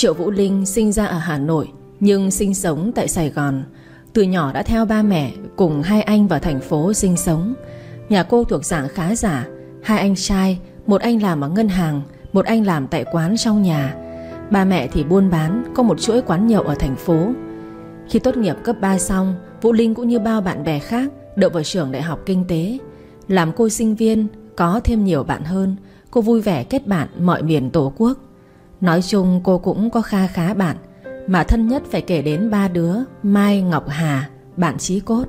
Triệu Vũ Linh sinh ra ở Hà Nội, Nhưng sinh sống tại Sài Gòn. Từ nhỏ đã theo ba mẹ Cùng hai anh vào thành phố sinh sống. Nhà cô thuộc dạng khá giả, Hai anh trai, Một anh làm ở ngân hàng, Một anh làm tại quán trong nhà. Ba mẹ thì buôn bán, Có một chuỗi quán nhậu ở thành phố. Khi tốt nghiệp cấp 3 xong, Vũ Linh cũng như bao bạn bè khác Đậu vào trường đại học kinh tế. Làm cô sinh viên, Có thêm nhiều bạn hơn, Cô vui vẻ kết bạn mọi miền tổ quốc. Nói chung cô cũng có kha khá bạn. Mà thân nhất phải kể đến ba đứa, Mai, Ngọc Hà, Bạn trí cốt.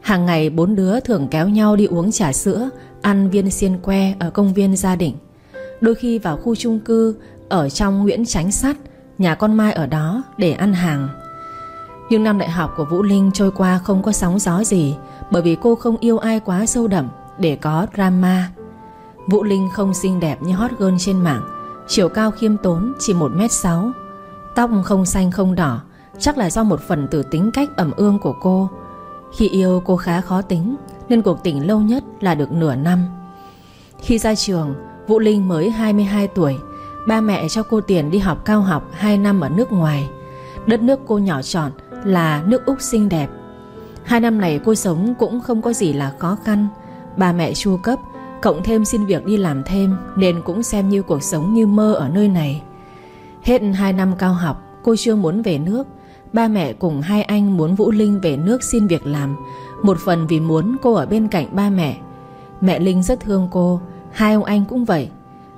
Hàng ngày bốn đứa thường kéo nhau đi uống trà sữa, Ăn viên xiên que ở công viên gia đình Đôi khi vào khu chung cư, Ở trong Nguyễn Tránh Sắt, Nhà con Mai ở đó để ăn hàng. Nhưng năm đại học của Vũ Linh trôi qua không có sóng gió gì, Bởi vì cô không yêu ai quá sâu đậm Để có drama. Vũ Linh không xinh đẹp như hot girl trên mạng Chiều cao khiêm tốn, chỉ 1m6 Tóc không xanh, không đỏ, Chắc là do một phần từ tính cách ẩm ương của cô. Khi yêu cô khá khó tính, Nên cuộc tình lâu nhất là được nửa năm. Khi ra trường, Vũ Linh mới 22 tuổi. Ba mẹ cho cô tiền đi học cao học 2 năm ở nước ngoài. Đất nước cô nhỏ chọn là nước Úc xinh đẹp. Hai năm này cô sống cũng không có gì là khó khăn. Ba mẹ chu cấp Cộng thêm xin việc đi làm thêm, Nên cũng xem như cuộc sống như mơ ở nơi này. Hết 2 năm cao học, Cô chưa muốn về nước. Ba mẹ cùng hai anh muốn Vũ Linh về nước xin việc làm. Một phần vì muốn cô ở bên cạnh ba mẹ. Mẹ Linh rất thương cô, Hai ông anh cũng vậy.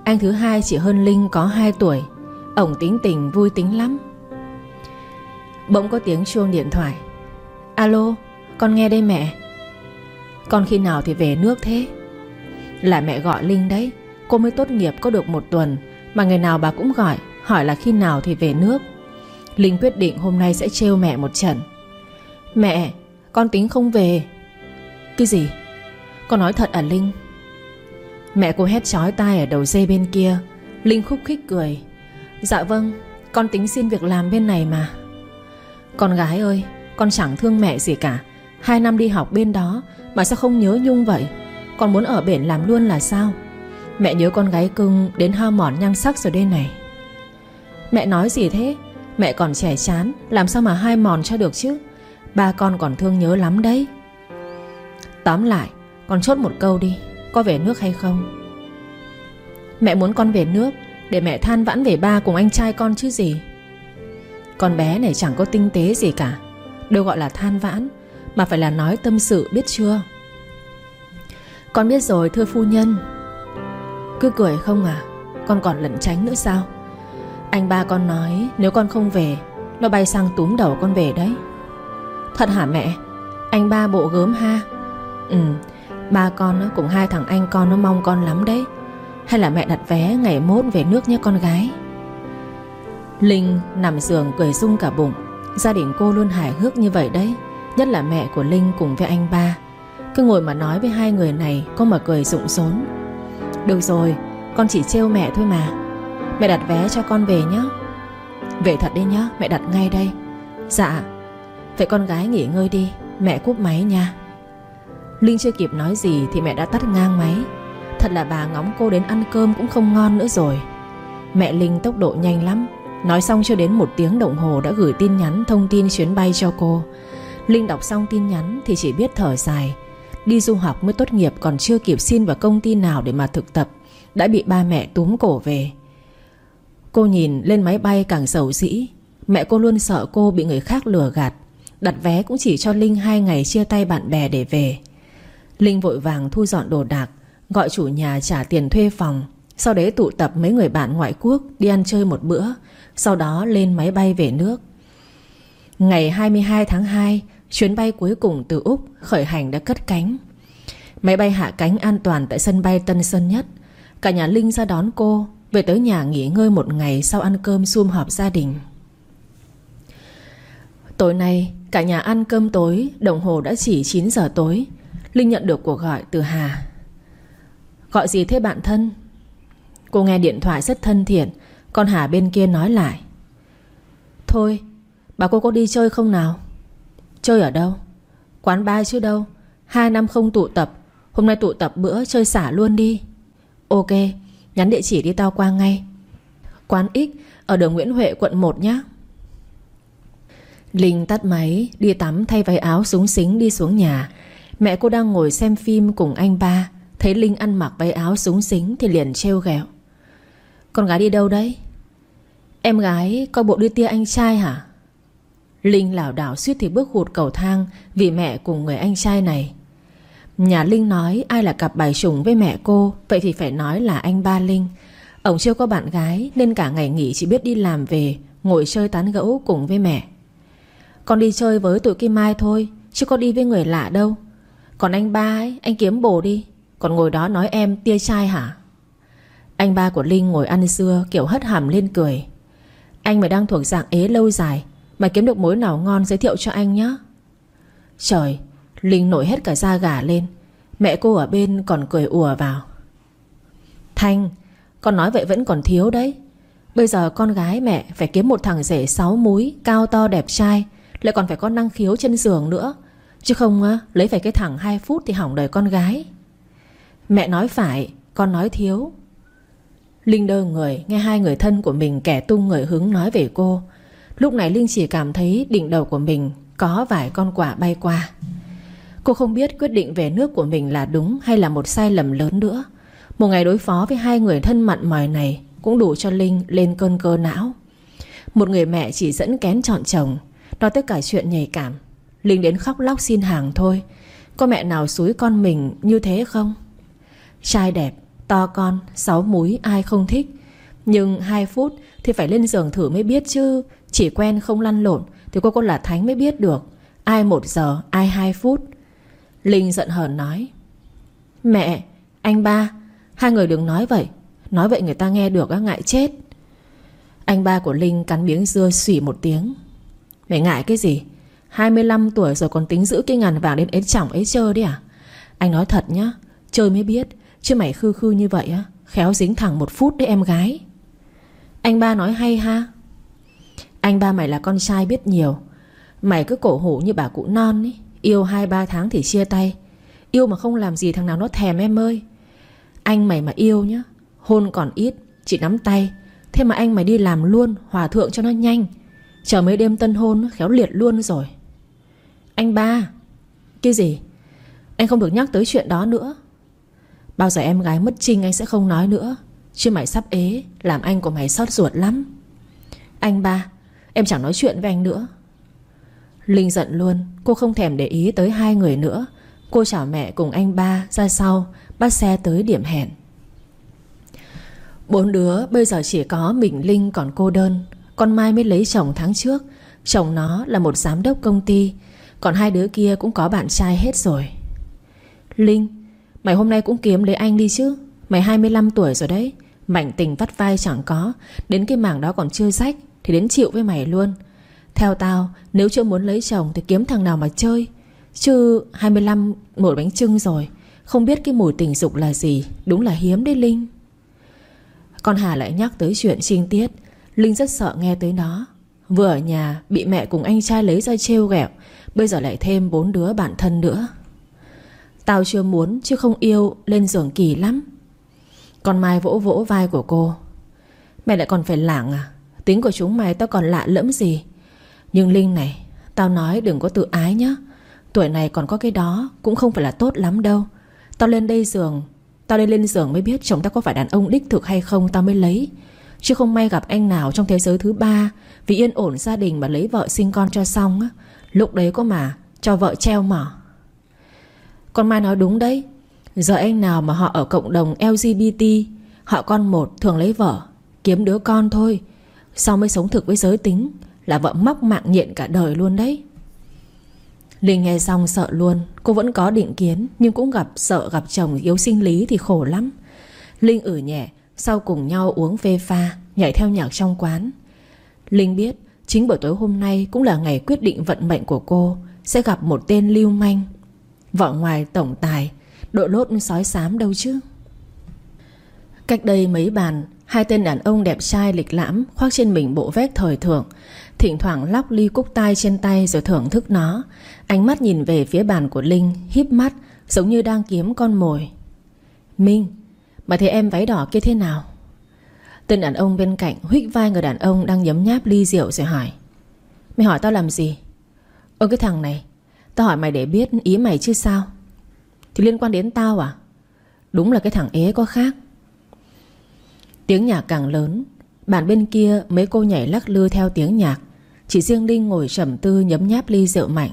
Anh thứ hai chỉ hơn Linh có 2 tuổi. Ổng tính tình vui tính lắm. Bỗng có tiếng chuông điện thoại. Alo, Con nghe đây mẹ. Con khi nào thì về nước thế? Là mẹ gọi Linh đấy. Cô mới tốt nghiệp có được một tuần, Mà ngày nào bà cũng gọi, Hỏi là khi nào thì về nước. Linh quyết định hôm nay sẽ trêu mẹ một trận. Mẹ, Con tính không về. Cái gì? Con nói thật à Linh? Mẹ cô hét chói tai ở đầu dây bên kia. Linh khúc khích cười. Dạ vâng Con tính xin việc làm bên này mà. Con gái ơi, Con chẳng thương mẹ gì cả. Hai năm đi học bên đó Mà sao không nhớ Nhung vậy? Con muốn ở biển làm luôn là sao? Mẹ nhớ con gái cưng đến hao mòn nhan sắc rồi đây này. Mẹ nói gì thế? Mẹ còn trẻ chán, Làm sao mà hai mòn cho được chứ? Ba con còn thương nhớ lắm đấy. Tóm lại, Con chốt một câu đi, Có về nước hay không? Mẹ muốn con về nước, Để mẹ than vãn về ba cùng anh trai con chứ gì? Con bé này chẳng có tinh tế gì cả, Đâu gọi là than vãn, Mà phải là nói tâm sự, biết chưa? Con biết rồi, thưa phu nhân. Cứ cười không à? Con còn lẩn tránh nữa sao? Anh ba con nói, nếu con không về, Nó bay sang túm đầu con về đấy. Thật hả mẹ? Anh ba bộ gớm ha? Ừ Ba con cùng hai thằng anh con nó mong con lắm đấy. Hay là mẹ đặt vé ngày mốt về nước nhé con gái? Linh nằm giường cười rung cả bụng. Gia đình cô luôn hài hước như vậy đấy, Nhất là mẹ của Linh cùng với anh ba cứ ngồi mà nói với hai người này Con mà cười rụng rốn. Được rồi, con chỉ trêu mẹ thôi mà. Mẹ đặt vé cho con về nhé Về thật đi nhá, Mẹ đặt ngay đây. Dạ Vậy con gái nghỉ ngơi đi, Mẹ cúp máy nha. Linh chưa kịp nói gì thì mẹ đã tắt ngang máy. Thật là bà ngóng cô đến ăn cơm cũng không ngon nữa rồi. Mẹ Linh tốc độ nhanh lắm. Nói xong chưa đến một tiếng đồng hồ đã gửi tin nhắn thông tin chuyến bay cho cô. Linh đọc xong tin nhắn thì chỉ biết thở dài. Đi du học mới tốt nghiệp còn chưa kịp xin vào công ty nào để mà thực tập, Đã bị ba mẹ túm cổ về. Cô nhìn lên máy bay càng giàu dĩ. Mẹ cô luôn sợ cô bị người khác lừa gạt. Đặt vé cũng chỉ cho Linh hai ngày chia tay bạn bè để về. Linh vội vàng thu dọn đồ đạc, Gọi chủ nhà trả tiền thuê phòng. Sau đấy tụ tập mấy người bạn ngoại quốc Đi ăn chơi một bữa, Sau đó lên máy bay về nước. Ngày 22 tháng 2 Chuyến bay cuối cùng từ Úc khởi hành đã cất cánh. Máy bay hạ cánh an toàn tại sân bay Tân Sơn Nhất. Cả nhà Linh ra đón cô, Về tới nhà nghỉ ngơi một ngày sau ăn cơm sum họp gia đình. Tối nay, cả nhà ăn cơm tối, Đồng hồ đã chỉ 9 giờ tối. Linh nhận được cuộc gọi từ Hà. Gọi gì thế bạn thân? Cô nghe điện thoại rất thân thiện Con Hà bên kia nói lại. Thôi, Bà cô có đi chơi không nào? Chơi ở đâu? Quán bar chứ đâu? Hai năm không tụ tập, Hôm nay tụ tập bữa chơi xả luôn đi. Ok, Nhắn địa chỉ đi tao qua ngay. Quán X, Ở đường Nguyễn Huệ, quận 1 nhé Linh tắt máy, Đi tắm, thay váy áo súng xính, đi xuống nhà. Mẹ cô đang ngồi xem phim cùng anh ba. Thấy Linh ăn mặc váy áo súng xính Thì liền trêu ghẹo. Con gái đi đâu đấy? Em gái, coi bộ đi tia anh trai hả? Linh lảo đảo suýt thì bước hụt cầu thang Vì mẹ cùng người anh trai này. Nhà Linh nói ai là cặp bài trùng với mẹ cô, Vậy thì phải nói là anh ba Linh. Ông chưa có bạn gái Nên cả ngày nghỉ chỉ biết đi làm về, Ngồi chơi tán gẫu cùng với mẹ. Con đi chơi với tụi Kim Mai thôi, Chứ có đi với người lạ đâu. Còn anh ba ấy, Anh kiếm bồ đi, Còn ngồi đó nói em tia trai hả? Anh ba của Linh ngồi ăn dưa Kiểu hất hàm lên cười. Anh mà đang thuộc dạng ế lâu dài Mày kiếm được mối nào ngon giới thiệu cho anh nhé Trời Linh nổi hết cả da gà lên. Mẹ cô ở bên còn cười ùa vào. Thanh Con nói vậy vẫn còn thiếu đấy. Bây giờ con gái mẹ phải kiếm một thằng rể sáu múi Cao to đẹp trai Lại còn phải có năng khiếu chân giường nữa. Chứ không á, lấy phải cái thằng 2 phút Thì hỏng đời con gái. Mẹ nói phải Con nói thiếu. Linh đơ người Nghe hai người thân của mình kẻ tung người hứng nói về cô. Lúc này Linh chỉ cảm thấy đỉnh đầu của mình Có vài con quả bay qua. Cô không biết quyết định về nước của mình là đúng Hay là một sai lầm lớn nữa. Một ngày đối phó với hai người thân mặn mòi này Cũng đủ cho Linh lên cơn cơ não. Một người mẹ chỉ dẫn kén chọn chồng Nói tất cả chuyện nhạy cảm. Linh đến khóc lóc xin hàng thôi Có mẹ nào xúi con mình như thế không? Trai đẹp To con, sáu múi ai không thích. Nhưng 2 phút thì phải lên giường thử mới biết chứ chỉ quen không lăn lộn Thì cô con là thánh mới biết được Ai một giờ, ai hai phút. Linh giận hờn nói Mẹ, anh ba Hai người đừng nói vậy. Nói vậy người ta nghe được á ngại chết. Anh ba của Linh cắn miếng dưa xỉ một tiếng Mày ngại cái gì? 25 tuổi rồi còn tính giữ cái ngàn vàng đến ế chỏng ế chơi đấy à? Anh nói thật nhá Chơi mới biết Chứ mày khư khư như vậy á Khéo dính thẳng một phút đấy em gái. Anh ba nói hay ha anh ba mày là con trai biết nhiều. Mày cứ cổ hủ như bà cụ non ấy Yêu 2-3 tháng thì chia tay. Yêu mà không làm gì thằng nào nó thèm em ơi. Anh mày mà yêu nhá, Hôn còn ít Chỉ nắm tay. Thế mà anh mày đi làm luôn, Hòa thượng cho nó nhanh. Chờ mấy đêm tân hôn khéo liệt luôn rồi. Anh ba, Cái gì? Anh không được nhắc tới chuyện đó nữa. Bao giờ em gái mất trinh anh sẽ không nói nữa. Chứ mày sắp ế, Làm anh của mày xót ruột lắm. Anh ba Em chẳng nói chuyện với anh nữa. Linh giận luôn. Cô không thèm để ý tới hai người nữa. Cô chào mẹ cùng anh ba ra sau, Bắt xe tới điểm hẹn. Bốn đứa bây giờ chỉ có mình Linh còn cô đơn. Con Mai mới lấy chồng tháng trước. Chồng nó là một giám đốc công ty. Còn hai đứa kia cũng có bạn trai hết rồi. Linh, Mày hôm nay cũng kiếm lấy anh đi chứ? Mày 25 tuổi rồi đấy. Mảnh tình vắt vai chẳng có. Đến cái mảng đó còn chưa rách. Thì đến chịu với mày luôn. Theo tao, nếu chưa muốn lấy chồng Thì kiếm thằng nào mà chơi. Chứ 25 một bánh trưng rồi, Không biết cái mùi tình dục là gì, Đúng là hiếm đấy Linh. Con Hà lại nhắc tới chuyện trinh tiết. Linh rất sợ nghe tới nó. Vừa ở nhà, bị mẹ cùng anh trai lấy ra trêu ghẹo Bây giờ lại thêm bốn đứa bạn thân nữa. Tao chưa muốn, chứ không yêu, Lên giường kỳ lắm. Con Mai vỗ vỗ vai của cô. Mẹ lại còn phải lảng à? Tính của chúng mày tao còn lạ lẫm gì. Nhưng Linh này, Tao nói đừng có tự ái nhá. Tuổi này còn có cái đó, Cũng không phải là tốt lắm đâu. Tao lên đây giường, Tao lên lên giường mới biết chồng tao có phải đàn ông đích thực hay không, Tao mới lấy. Chứ không may gặp anh nào trong thế giới thứ ba, Vì yên ổn gia đình mà lấy vợ sinh con cho xong á. Lúc đấy có mà, Cho vợ treo mỏ. Con Mai nói đúng đấy. Giờ anh nào mà họ ở cộng đồng LGBT Họ con một thường lấy vợ, Kiếm đứa con thôi. Sau mới sống thực với giới tính? Là vợ móc mạng nhện cả đời luôn đấy. Linh nghe xong sợ luôn. Cô vẫn có định kiến, Nhưng cũng gặp sợ gặp chồng yếu sinh lý thì khổ lắm. Linh ử nhẹ, Sau cùng nhau uống phê pha, Nhảy theo nhạc trong quán. Linh biết, Chính buổi tối hôm nay Cũng là ngày quyết định vận mệnh của cô, Sẽ gặp một tên lưu manh. Vợ ngoài tổng tài, Đội lốt sói xám đâu chứ? Cách đây mấy bàn Hai tên đàn ông đẹp trai lịch lãm, Khoác trên mình bộ vest thời thượng, Thỉnh thoảng lóc ly cúc tai trên tay Rồi thưởng thức nó. Ánh mắt nhìn về phía bàn của Linh, híp mắt, Giống như đang kiếm con mồi. Minh Mà thấy em váy đỏ kia thế nào? Tên đàn ông bên cạnh huých vai người đàn ông Đang nhấm nháp ly rượu rồi hỏi. Mày hỏi tao làm gì? Ơ, cái thằng này, Tao hỏi mày để biết ý mày chứ sao? Thì liên quan đến tao à? Đúng là cái thằng ế có khác. Tiếng nhạc càng lớn. Bàn bên kia, mấy cô nhảy lắc lư theo tiếng nhạc. Chỉ riêng Linh ngồi trầm tư nhấm nháp ly rượu mạnh.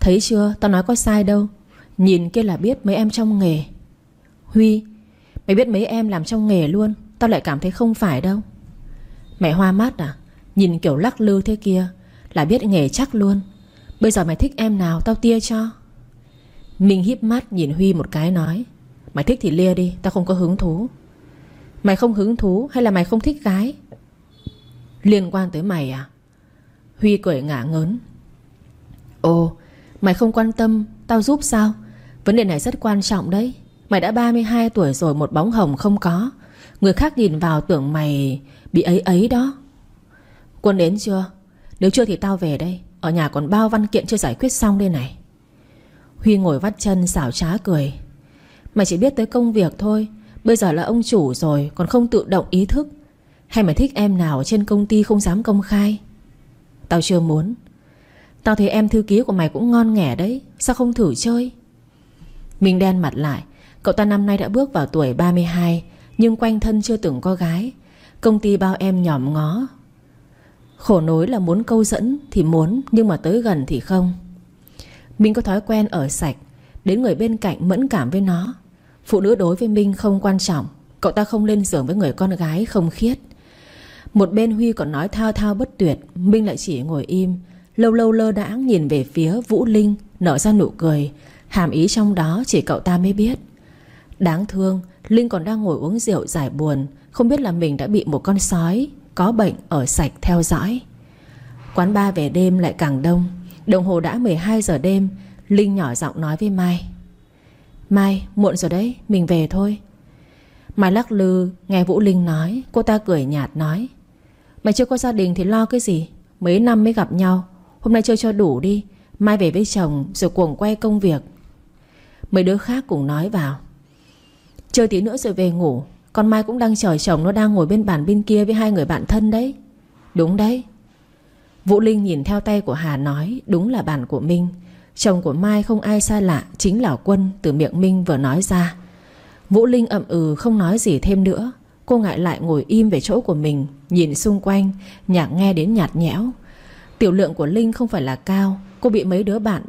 Thấy chưa, tao nói có sai đâu. Nhìn kia là biết mấy em trong nghề. Huy, Mày biết mấy em làm trong nghề luôn. Tao lại cảm thấy không phải đâu. Mẹ hoa mắt à? Nhìn kiểu lắc lư thế kia, Là biết nghề chắc luôn. Bây giờ mày thích em nào, tao tia cho. Minh híp mắt nhìn Huy một cái nói, Mày thích thì lia đi, Tao không có hứng thú. Mày không hứng thú hay là mày không thích gái Liên quan tới mày à? Huy cười ngả ngớn. Ồ, Mày không quan tâm Tao giúp sao? Vấn đề này rất quan trọng đấy. Mày đã 32 tuổi rồi một bóng hồng không có. Người khác nhìn vào tưởng mày Bị ấy ấy đó. Quân đến chưa? Nếu chưa thì tao về đây. Ở nhà còn bao văn kiện chưa giải quyết xong đây này. Huy ngồi vắt chân xảo trá cười. Mày chỉ biết tới công việc thôi Bây giờ là ông chủ rồi, Còn không tự động ý thức. Hay mày thích em nào trên công ty không dám công khai? Tao chưa muốn. Tao thấy em thư ký của mày cũng ngon nghẻ đấy, Sao không thử chơi? Mình đen mặt lại. Cậu ta năm nay đã bước vào tuổi 32 Nhưng quanh thân chưa từng có gái. Công ty bao em nhòm ngó. Khổ nối là muốn câu dẫn Thì muốn, nhưng mà tới gần thì không. Mình có thói quen ở sạch, Đến người bên cạnh mẫn cảm với nó. Phụ nữ đối với Minh không quan trọng, Cậu ta không lên giường với người con gái không khiết. Một bên Huy còn nói thao thao bất tuyệt, Minh lại chỉ ngồi im, Lâu lâu lơ đãng nhìn về phía Vũ Linh, Nở ra nụ cười. Hàm ý trong đó chỉ cậu ta mới biết. Đáng thương, Linh còn đang ngồi uống rượu giải buồn, Không biết là mình đã bị một con sói Có bệnh ở sạch theo dõi. Quán ba về đêm lại càng đông, Đồng hồ đã 12 giờ đêm, Linh nhỏ giọng nói với Mai. Mai, muộn rồi đấy, Mình về thôi. Mai lắc lư, nghe Vũ Linh nói, Cô ta cười nhạt nói. Mày chưa có gia đình thì lo cái gì? Mấy năm mới gặp nhau. Hôm nay chơi cho đủ đi. Mai về với chồng, rồi cuồng quay công việc. Mấy đứa khác cùng nói vào. Chơi tí nữa rồi về ngủ. Con Mai cũng đang chờ chồng Nó đang ngồi bên bàn bên kia với hai người bạn thân đấy. Đúng đấy. Vũ Linh nhìn theo tay của Hà nói, Đúng là bàn của Minh. Chồng của Mai không ai xa lạ, Chính là Quân từ miệng Minh vừa nói ra. Vũ Linh ậm ừ không nói gì thêm nữa. Cô ngại lại ngồi im về chỗ của mình, Nhìn xung quanh, Nhạc nghe đến nhạt nhẽo. Tiểu lượng của Linh không phải là cao, Cô bị mấy đứa bạn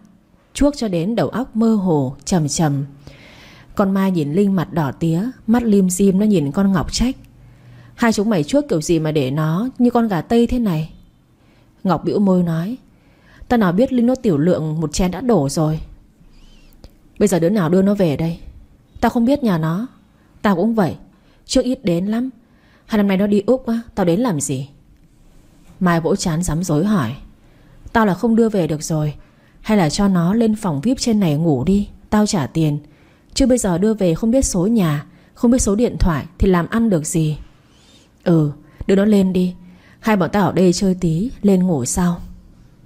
Chuốc cho đến đầu óc mơ hồ, trầm trầm. Con Mai nhìn Linh mặt đỏ tía, Mắt lim dim, nó nhìn con Ngọc trách. Hai chúng mày chuốc kiểu gì mà để nó Như con gà tây thế này? Ngọc bĩu môi nói Ta nào biết Linh nó tiểu lượng một chén đã đổ rồi. Bây giờ đứa nào đưa nó về đây? Tao không biết nhà nó. Tao cũng vậy. Trước ít đến lắm. Hai năm nay nó đi Úc á, Tao đến làm gì? Mai vỗ chán dám dối hỏi. Tao là không đưa về được rồi. Hay là cho nó lên phòng VIP trên này ngủ đi. Tao trả tiền. Chứ bây giờ đưa về không biết số nhà, Không biết số điện thoại Thì làm ăn được gì? Ừ đưa nó lên đi. Hai bọn tao ở đây chơi tí, Lên ngủ sau.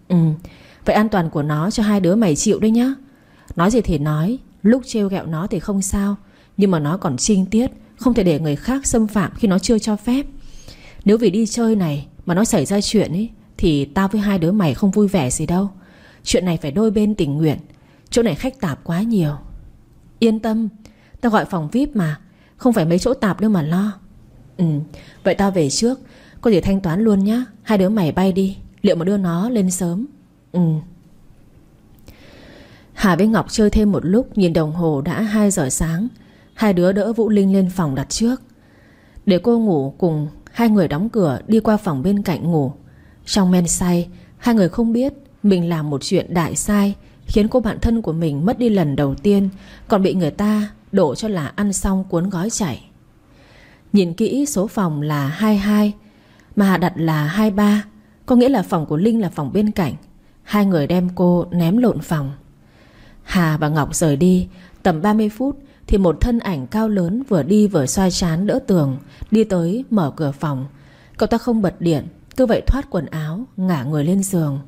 Ừ. Vậy an toàn của nó cho hai đứa mày chịu đấy nhá. Nói gì thì nói, Lúc trêu ghẹo nó thì không sao. Nhưng mà nó còn trinh tiết, Không thể để người khác xâm phạm khi nó chưa cho phép. Nếu vì đi chơi này Mà nó xảy ra chuyện ấy Thì tao với hai đứa mày không vui vẻ gì đâu. Chuyện này phải đôi bên tình nguyện. Chỗ này khách tạp quá nhiều. Yên tâm, Tao gọi phòng VIP mà. Không phải mấy chỗ tạp đâu mà lo. Ừ. Vậy tao về trước, Có gì thanh toán luôn nhá. Hai đứa mày bay đi. Liệu mà đưa nó lên sớm? Ừ. Hà với Ngọc chơi thêm một lúc, Nhìn đồng hồ đã 2 giờ sáng. Hai đứa đỡ Vũ Linh lên phòng đặt trước. Để cô ngủ cùng Hai người đóng cửa, đi qua phòng bên cạnh ngủ. Trong men say, Hai người không biết Mình làm một chuyện đại sai, Khiến cô bạn thân của mình mất đi lần đầu tiên, Còn bị người ta đổ cho là ăn xong cuốn gói chảy. Nhìn kỹ số phòng là 22 Mà Hà đặt là 23 có nghĩa là phòng của Linh là phòng bên cạnh. Hai người đem cô ném lộn phòng. Hà và Ngọc rời đi. Tầm 30 phút Thì một thân ảnh cao lớn vừa đi vừa xoay chán đỡ tường, Đi tới mở cửa phòng. Cậu ta không bật điện, Cứ vậy thoát quần áo, Ngả người lên giường.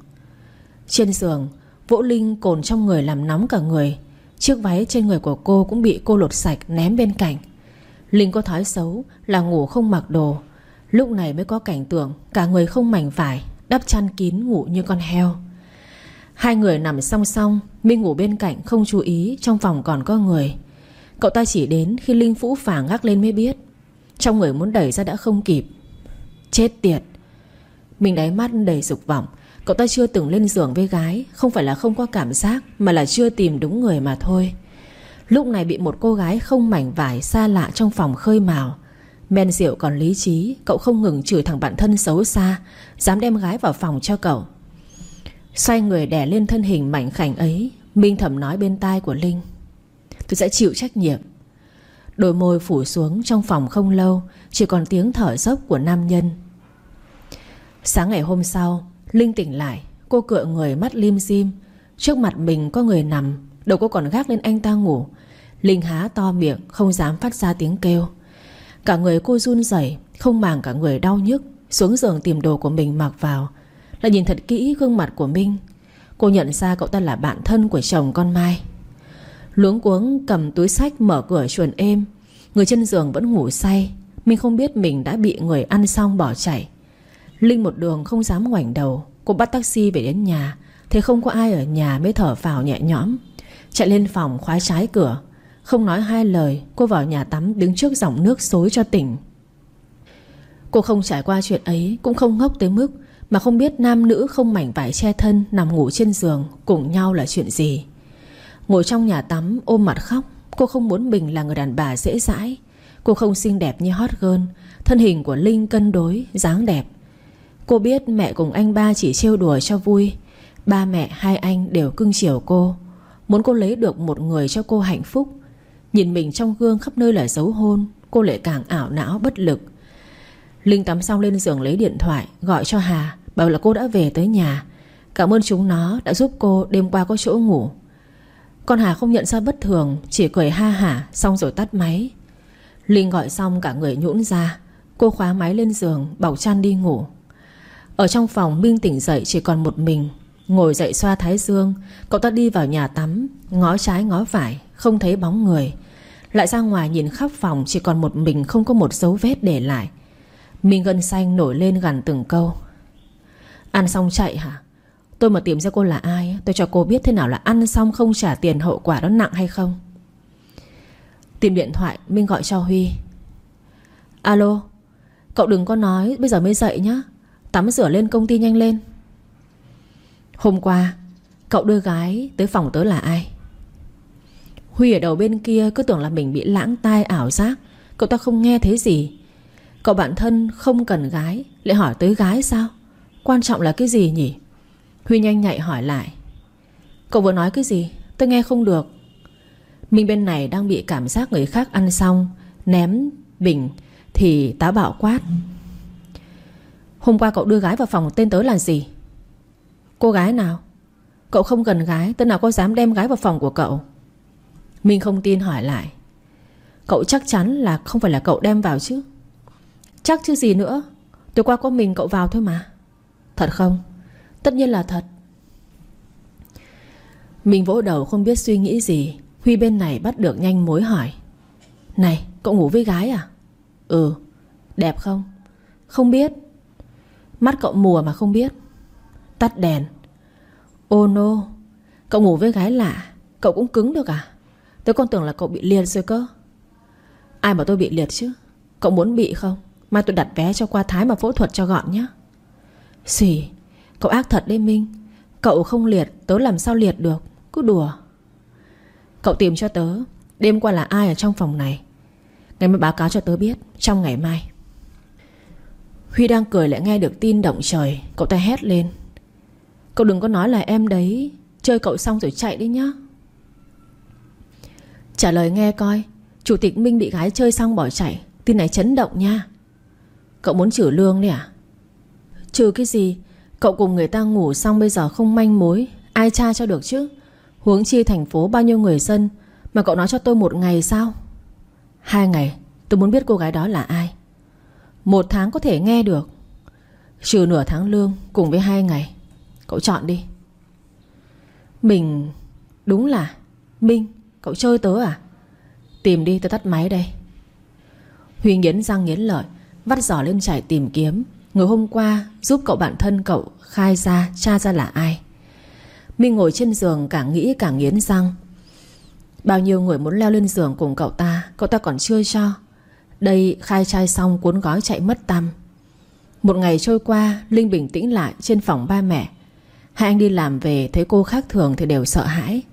Trên giường, Vũ Linh cồn trong người làm nóng cả người. Chiếc váy trên người của cô cũng bị cô lột sạch ném bên cạnh. Linh có thói xấu là ngủ không mặc đồ. Lúc này mới có cảnh tượng, Cả người không mảnh vải, Đắp chăn kín ngủ như con heo. Hai người nằm song song, Minh ngủ bên cạnh không chú ý, Trong phòng còn có người. Cậu ta chỉ đến khi Linh phũ phàng gác lên mới biết. Trong người muốn đẩy ra đã không kịp. Chết tiệt. Mình đáy mắt đầy dục vọng. Cậu ta chưa từng lên giường với gái, Không phải là không có cảm giác, Mà là chưa tìm đúng người mà thôi. Lúc này bị một cô gái không mảnh vải Xa lạ trong phòng khơi mào. Men rượu còn lý trí, Cậu không ngừng chửi thằng bạn thân xấu xa, Dám đem gái vào phòng cho cậu. Xoay người đè lên thân hình mảnh khảnh ấy, Minh thầm nói bên tai của Linh. Tôi sẽ chịu trách nhiệm. Đôi môi phủ xuống trong phòng không lâu, Chỉ còn tiếng thở dốc của nam nhân. Sáng ngày hôm sau, Linh tỉnh lại, Cô cựa người mắt lim dim. Trước mặt mình có người nằm, Đầu cô còn gác lên anh ta ngủ. Linh há to miệng, không dám phát ra tiếng kêu. Cả người cô run rẩy, Không màng cả người đau nhức, Xuống giường tìm đồ của mình mặc vào. Lại nhìn thật kỹ gương mặt của Minh. Cô nhận ra cậu ta là bạn thân của chồng con Mai. Luống cuống cầm túi sách mở cửa chuồn êm. Người trên giường vẫn ngủ say. Minh không biết mình đã bị người ăn xong bỏ chạy. Linh một đường không dám ngoảnh đầu. Cô bắt taxi về đến nhà. Thấy không có ai ở nhà mới thở phào nhẹ nhõm. Chạy lên phòng khóa trái cửa. Không nói hai lời Cô vào nhà tắm đứng trước dòng nước xối cho tỉnh. Cô không trải qua chuyện ấy Cũng không ngốc tới mức Mà không biết nam nữ không mảnh vải che thân Nằm ngủ trên giường Cùng nhau là chuyện gì. Ngồi trong nhà tắm ôm mặt khóc Cô không muốn mình là người đàn bà dễ dãi. Cô không xinh đẹp như hot girl Thân hình của Linh cân đối, dáng đẹp. Cô biết mẹ cùng anh ba chỉ trêu đùa cho vui. Ba mẹ hai anh đều cưng chiều cô. Muốn cô lấy được một người cho cô hạnh phúc Nhìn mình trong gương khắp nơi là dấu hôn, Cô lại càng ảo não bất lực. Linh tắm xong lên giường lấy điện thoại, Gọi cho Hà, Bảo là cô đã về tới nhà. Cảm ơn chúng nó đã giúp cô đêm qua có chỗ ngủ. Con Hà không nhận ra bất thường, Chỉ cười ha hả, Xong rồi tắt máy. Linh gọi xong cả người nhũn ra. Cô khóa máy lên giường, bảo chăn đi ngủ. Ở trong phòng, Minh tỉnh dậy chỉ còn một mình. Ngồi dậy xoa thái dương, Cậu ta đi vào nhà tắm, Ngó trái ngó phải. Không thấy bóng người. Lại ra ngoài nhìn khắp phòng, Chỉ còn một mình không có một dấu vết để lại. Minh gân xanh nổi lên gần từng câu. Ăn xong chạy hả? Tôi mà tìm ra cô là ai Tôi cho cô biết thế nào là ăn xong không trả tiền Hậu quả đó nặng hay không? Tìm điện thoại, Minh gọi cho Huy. Alo, Cậu đừng có nói, bây giờ mới dậy nhá. Tắm rửa lên, công ty nhanh lên. Hôm qua, Cậu đưa gái tới phòng tớ là ai? Huy ở đầu bên kia cứ tưởng là mình bị lãng tai ảo giác. Cậu ta không nghe thấy gì. Cậu bạn thân không cần gái, Lại hỏi tới gái sao? Quan trọng là cái gì nhỉ? Huy nhanh nhạy hỏi lại. Cậu vừa nói cái gì? Tôi nghe không được. Mình bên này đang bị cảm giác người khác ăn xong, Ném bình Thì táo bạo quát. Hôm qua cậu đưa gái vào phòng tên tớ là gì? Cô gái nào? Cậu không cần gái Tên nào có dám đem gái vào phòng của cậu? Mình không tin hỏi lại. Cậu chắc chắn là không phải là cậu đem vào chứ? Chắc chứ gì nữa. Tôi qua có mình cậu vào thôi mà. Thật không? Tất nhiên là thật. Mình vỗ đầu không biết suy nghĩ gì. Huy bên này bắt được nhanh mối hỏi. Này, cậu ngủ với gái à? Ừ. Đẹp không? Không biết. Mắt cậu mùa mà không biết. Tắt đèn. Ô oh no Cậu ngủ với gái lạ. Cậu cũng cứng được à? Tôi còn tưởng là cậu bị liệt rồi cơ. Ai bảo tôi bị liệt chứ? Cậu muốn bị không? Mai tôi đặt vé cho qua Thái mà phẫu thuật cho gọn nhé Xỉ Cậu ác thật đấy Minh. Cậu không liệt, Tớ làm sao liệt được? Cứ đùa. Cậu tìm cho tớ, Đêm qua là ai ở trong phòng này? Ngày mới báo cáo cho tớ biết, Trong ngày mai. Huy đang cười lại nghe được tin động trời, Cậu ta hét lên. Cậu đừng có nói là em đấy, Chơi cậu xong rồi chạy đi nhá. Trả lời nghe coi. Chủ tịch Minh bị gái chơi xong bỏ chạy. Tin này chấn động nha. Cậu muốn trừ lương đấy à? Trừ cái gì? Cậu cùng người ta ngủ xong bây giờ không manh mối. Ai tra cho được chứ? Huống chi thành phố bao nhiêu người dân. Mà cậu nói cho tôi một ngày sao? Hai ngày. Tôi muốn biết cô gái đó là ai. Một tháng có thể nghe được. Trừ nửa tháng lương cùng với hai ngày. Cậu chọn đi. Mình Đúng là Minh. Cậu chơi tớ à? Tìm đi, tớ tắt máy đây. Huy nghiến răng nghiến lợi, Vắt giỏ lên trải tìm kiếm. Người hôm qua, giúp cậu bạn thân cậu Khai ra cha ra là ai. Minh ngồi trên giường càng nghĩ càng nghiến răng. Bao nhiêu người muốn leo lên giường cùng cậu ta Cậu ta còn chưa cho. Đây, khai trai xong cuốn gói chạy mất tăm. Một ngày trôi qua, Linh bình tĩnh lại trên phòng ba mẹ. Hai anh đi làm về, Thấy cô khác thường thì đều sợ hãi.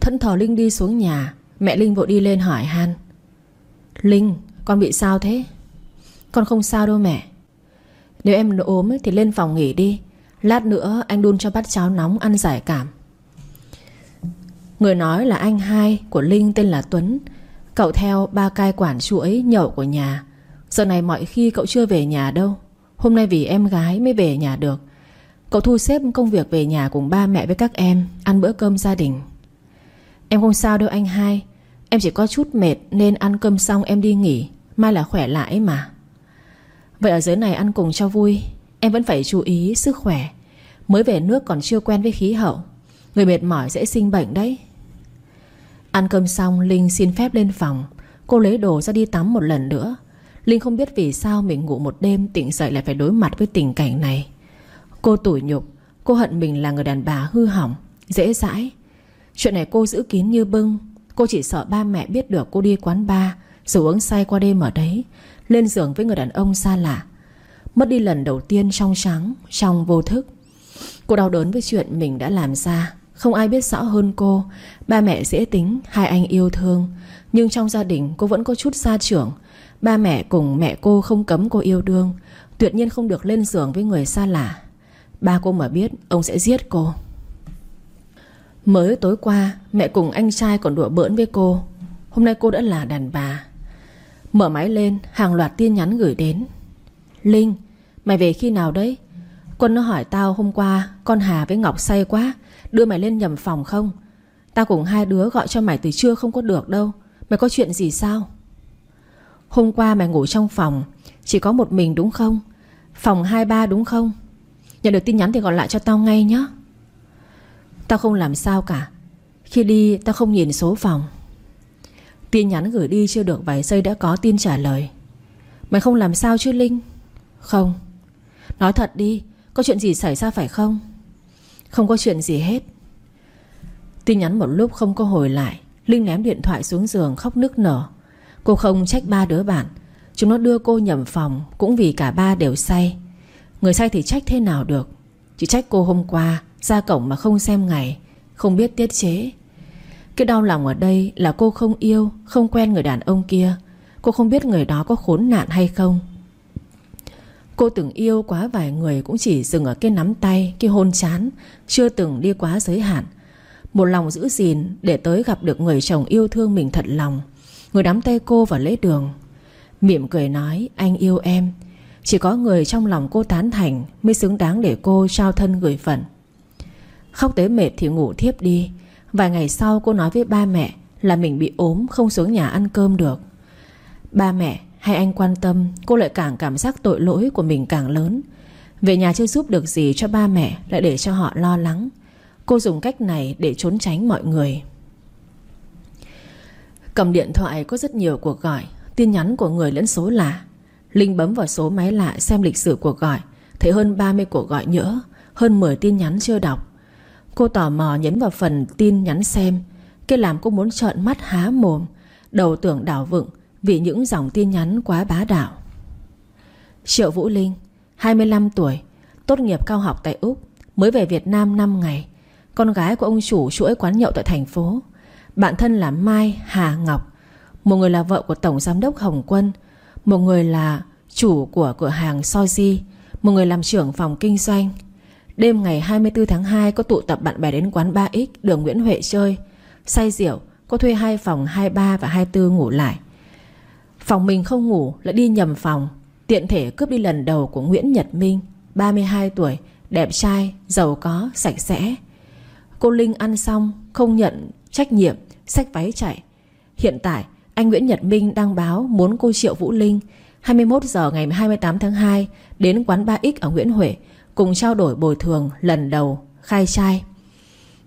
Thẫn thờ Linh đi xuống nhà. Mẹ Linh vội đi lên hỏi Han. Linh, con bị sao thế? Con không sao đâu mẹ. Nếu em ốm thì lên phòng nghỉ đi. Lát nữa anh đun cho bát cháo nóng ăn giải cảm. Người nói là anh hai của Linh tên là Tuấn. Cậu theo ba cai quản chuỗi nhậu của nhà. Giờ này mọi khi cậu chưa về nhà đâu. Hôm nay vì em gái mới về nhà được. Cậu thu xếp công việc về nhà cùng ba mẹ với các em, Ăn bữa cơm gia đình. Em không sao đâu anh hai. Em chỉ có chút mệt nên ăn cơm xong em đi nghỉ. Mai là khỏe lại mà. Vậy ở dưới này ăn cùng cho vui. Em vẫn phải chú ý sức khỏe. Mới về nước còn chưa quen với khí hậu. Người mệt mỏi dễ sinh bệnh đấy. Ăn cơm xong, Linh xin phép lên phòng. Cô lấy đồ ra đi tắm một lần nữa. Linh không biết vì sao mình ngủ một đêm Tỉnh dậy lại phải đối mặt với tình cảnh này. Cô tủi nhục. Cô hận mình là người đàn bà hư hỏng, Dễ dãi. Chuyện này cô giữ kín như bưng. Cô chỉ sợ ba mẹ biết được cô đi quán bar Rồi uống say qua đêm ở đấy Lên giường với người đàn ông xa lạ. Mất đi lần đầu tiên trong sáng Trong vô thức. Cô đau đớn với chuyện mình đã làm ra. Không ai biết rõ hơn cô. Ba mẹ dễ tính, hai anh yêu thương. Nhưng trong gia đình cô vẫn có chút gia trưởng. Ba mẹ cùng mẹ cô không cấm cô yêu đương. Tuyệt nhiên không được lên giường với người xa lạ. Ba cô mà biết Ông sẽ giết cô. Mới tối qua, Mẹ cùng anh trai còn đùa bỡn với cô. Hôm nay cô đã là đàn bà. Mở máy lên, Hàng loạt tin nhắn gửi đến. Linh, Mày về khi nào đấy? Quân nó hỏi tao hôm qua, Con Hà với Ngọc say quá, Đưa mày lên nhầm phòng không? Tao cùng hai đứa gọi cho mày từ trưa không có được đâu. Mày có chuyện gì sao? Hôm qua mày ngủ trong phòng, Chỉ có một mình đúng không? Phòng 23 đúng không? Nhận được tin nhắn thì gọi lại cho tao ngay nhé Tao không làm sao cả. Khi đi, tao không nhìn số phòng. Tin nhắn gửi đi chưa được vài giây đã có tin trả lời. Mày không làm sao chứ, Linh? Không. Nói thật đi, Có chuyện gì xảy ra phải không? Không có chuyện gì hết. Tin nhắn một lúc không có hồi lại, Linh ném điện thoại xuống giường khóc nức nở. Cô không trách ba đứa bạn. Chúng nó đưa cô nhầm phòng, Cũng vì cả ba đều say. Người say thì trách thế nào được? Chỉ trách cô hôm qua ra cổng mà không xem ngày, Không biết tiết chế. Cái đau lòng ở đây là cô không yêu, Không quen người đàn ông kia. Cô không biết người đó có khốn nạn hay không. Cô từng yêu quá vài người Cũng chỉ dừng ở cái nắm tay, Cái hôn chán, Chưa từng đi quá giới hạn. Một lòng giữ gìn Để tới gặp được người chồng yêu thương mình thật lòng. Người nắm tay cô vào lễ đường. Mỉm cười nói, anh yêu em. Chỉ có người trong lòng cô tán thành Mới xứng đáng để cô trao thân gửi phận. Khóc tới mệt thì ngủ thiếp đi. Vài ngày sau cô nói với ba mẹ Là mình bị ốm, không xuống nhà ăn cơm được. Ba mẹ hay anh quan tâm, Cô lại càng cảm giác tội lỗi của mình càng lớn. Về nhà chưa giúp được gì cho ba mẹ Lại để cho họ lo lắng. Cô dùng cách này để trốn tránh mọi người. Cầm điện thoại có rất nhiều cuộc gọi, Tin nhắn của người lẫn số lạ. Linh bấm vào số máy lạ xem lịch sử cuộc gọi, Thấy hơn 30 cuộc gọi nhỡ, Hơn 10 tin nhắn chưa đọc. Cô tò mò nhấn vào phần tin nhắn xem. Cái làm cô muốn trợn mắt há mồm. Đầu tưởng đảo vựng, Vì những dòng tin nhắn quá bá đạo. Triệu Vũ Linh 25 tuổi, Tốt nghiệp cao học tại Úc, Mới về Việt Nam 5 ngày. Con gái của ông chủ chuỗi quán nhậu tại thành phố. Bạn thân là Mai Hà Ngọc, Một người là vợ của Tổng Giám đốc Hồng Quân, Một người là chủ của cửa hàng Soji, Một người làm trưởng phòng kinh doanh. Đêm ngày 24 tháng 2 Có tụ tập bạn bè đến quán 3X Đường Nguyễn Huệ chơi. Say rượu Có thuê hai phòng 23 và 24 ngủ lại. Phòng mình không ngủ Lại đi nhầm phòng. Tiện thể cướp đi lần đầu của Nguyễn Nhật Minh 32 tuổi Đẹp trai, giàu có, sạch sẽ. Cô Linh ăn xong Không nhận trách nhiệm sách váy chạy. Hiện tại anh Nguyễn Nhật Minh đang báo Muốn cô Triệu Vũ Linh 21 giờ ngày 28 tháng 2 Đến quán 3X ở Nguyễn Huệ Cùng trao đổi bồi thường lần đầu, Khai trai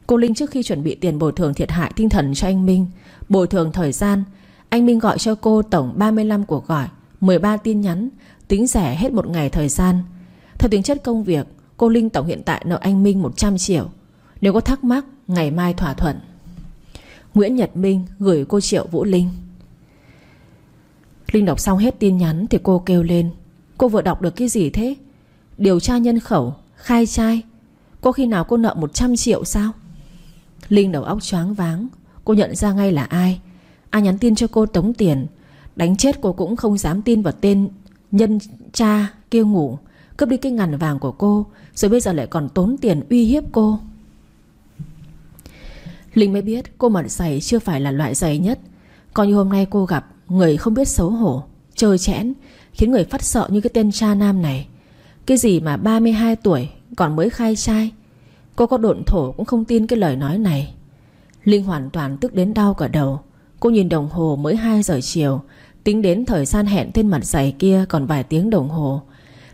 Cô Linh trước khi chuẩn bị tiền bồi thường thiệt hại tinh thần cho anh Minh, Bồi thường thời gian, Anh Minh gọi cho cô tổng 35 cuộc gọi 13 tin nhắn, Tính rẻ hết một ngày thời gian. Theo tính chất công việc, Cô Linh tổng hiện tại nợ anh Minh 100 triệu. Nếu có thắc mắc, Ngày mai thỏa thuận. Nguyễn Nhật Minh gửi cô Triệu Vũ Linh. Linh đọc xong hết tin nhắn Thì cô kêu lên. Cô vừa đọc được cái gì thế? Điều tra nhân khẩu, Khai trai, Có khi nào cô nợ 100 triệu sao? Linh đầu óc choáng váng, Cô nhận ra ngay là ai. Ai nhắn tin cho cô tống tiền, Đánh chết cô cũng không dám tin vào tên Nhân cha kêu ngủ, Cướp đi cái ngàn vàng của cô, Rồi bây giờ lại còn tốn tiền uy hiếp cô. Linh mới biết cô mận giày chưa phải là loại giày nhất. Còn như hôm nay cô gặp Người không biết xấu hổ Chơi chẽn, Khiến người phát sợ như cái tên cha nam này. Cái gì mà 32 tuổi Còn mới khai trai Cô có độn thổ cũng không tin cái lời nói này. Linh hoàn toàn tức đến đau cả đầu. Cô nhìn đồng hồ mới 2 giờ chiều. Tính đến thời gian hẹn tên mặt giày kia Còn vài tiếng đồng hồ.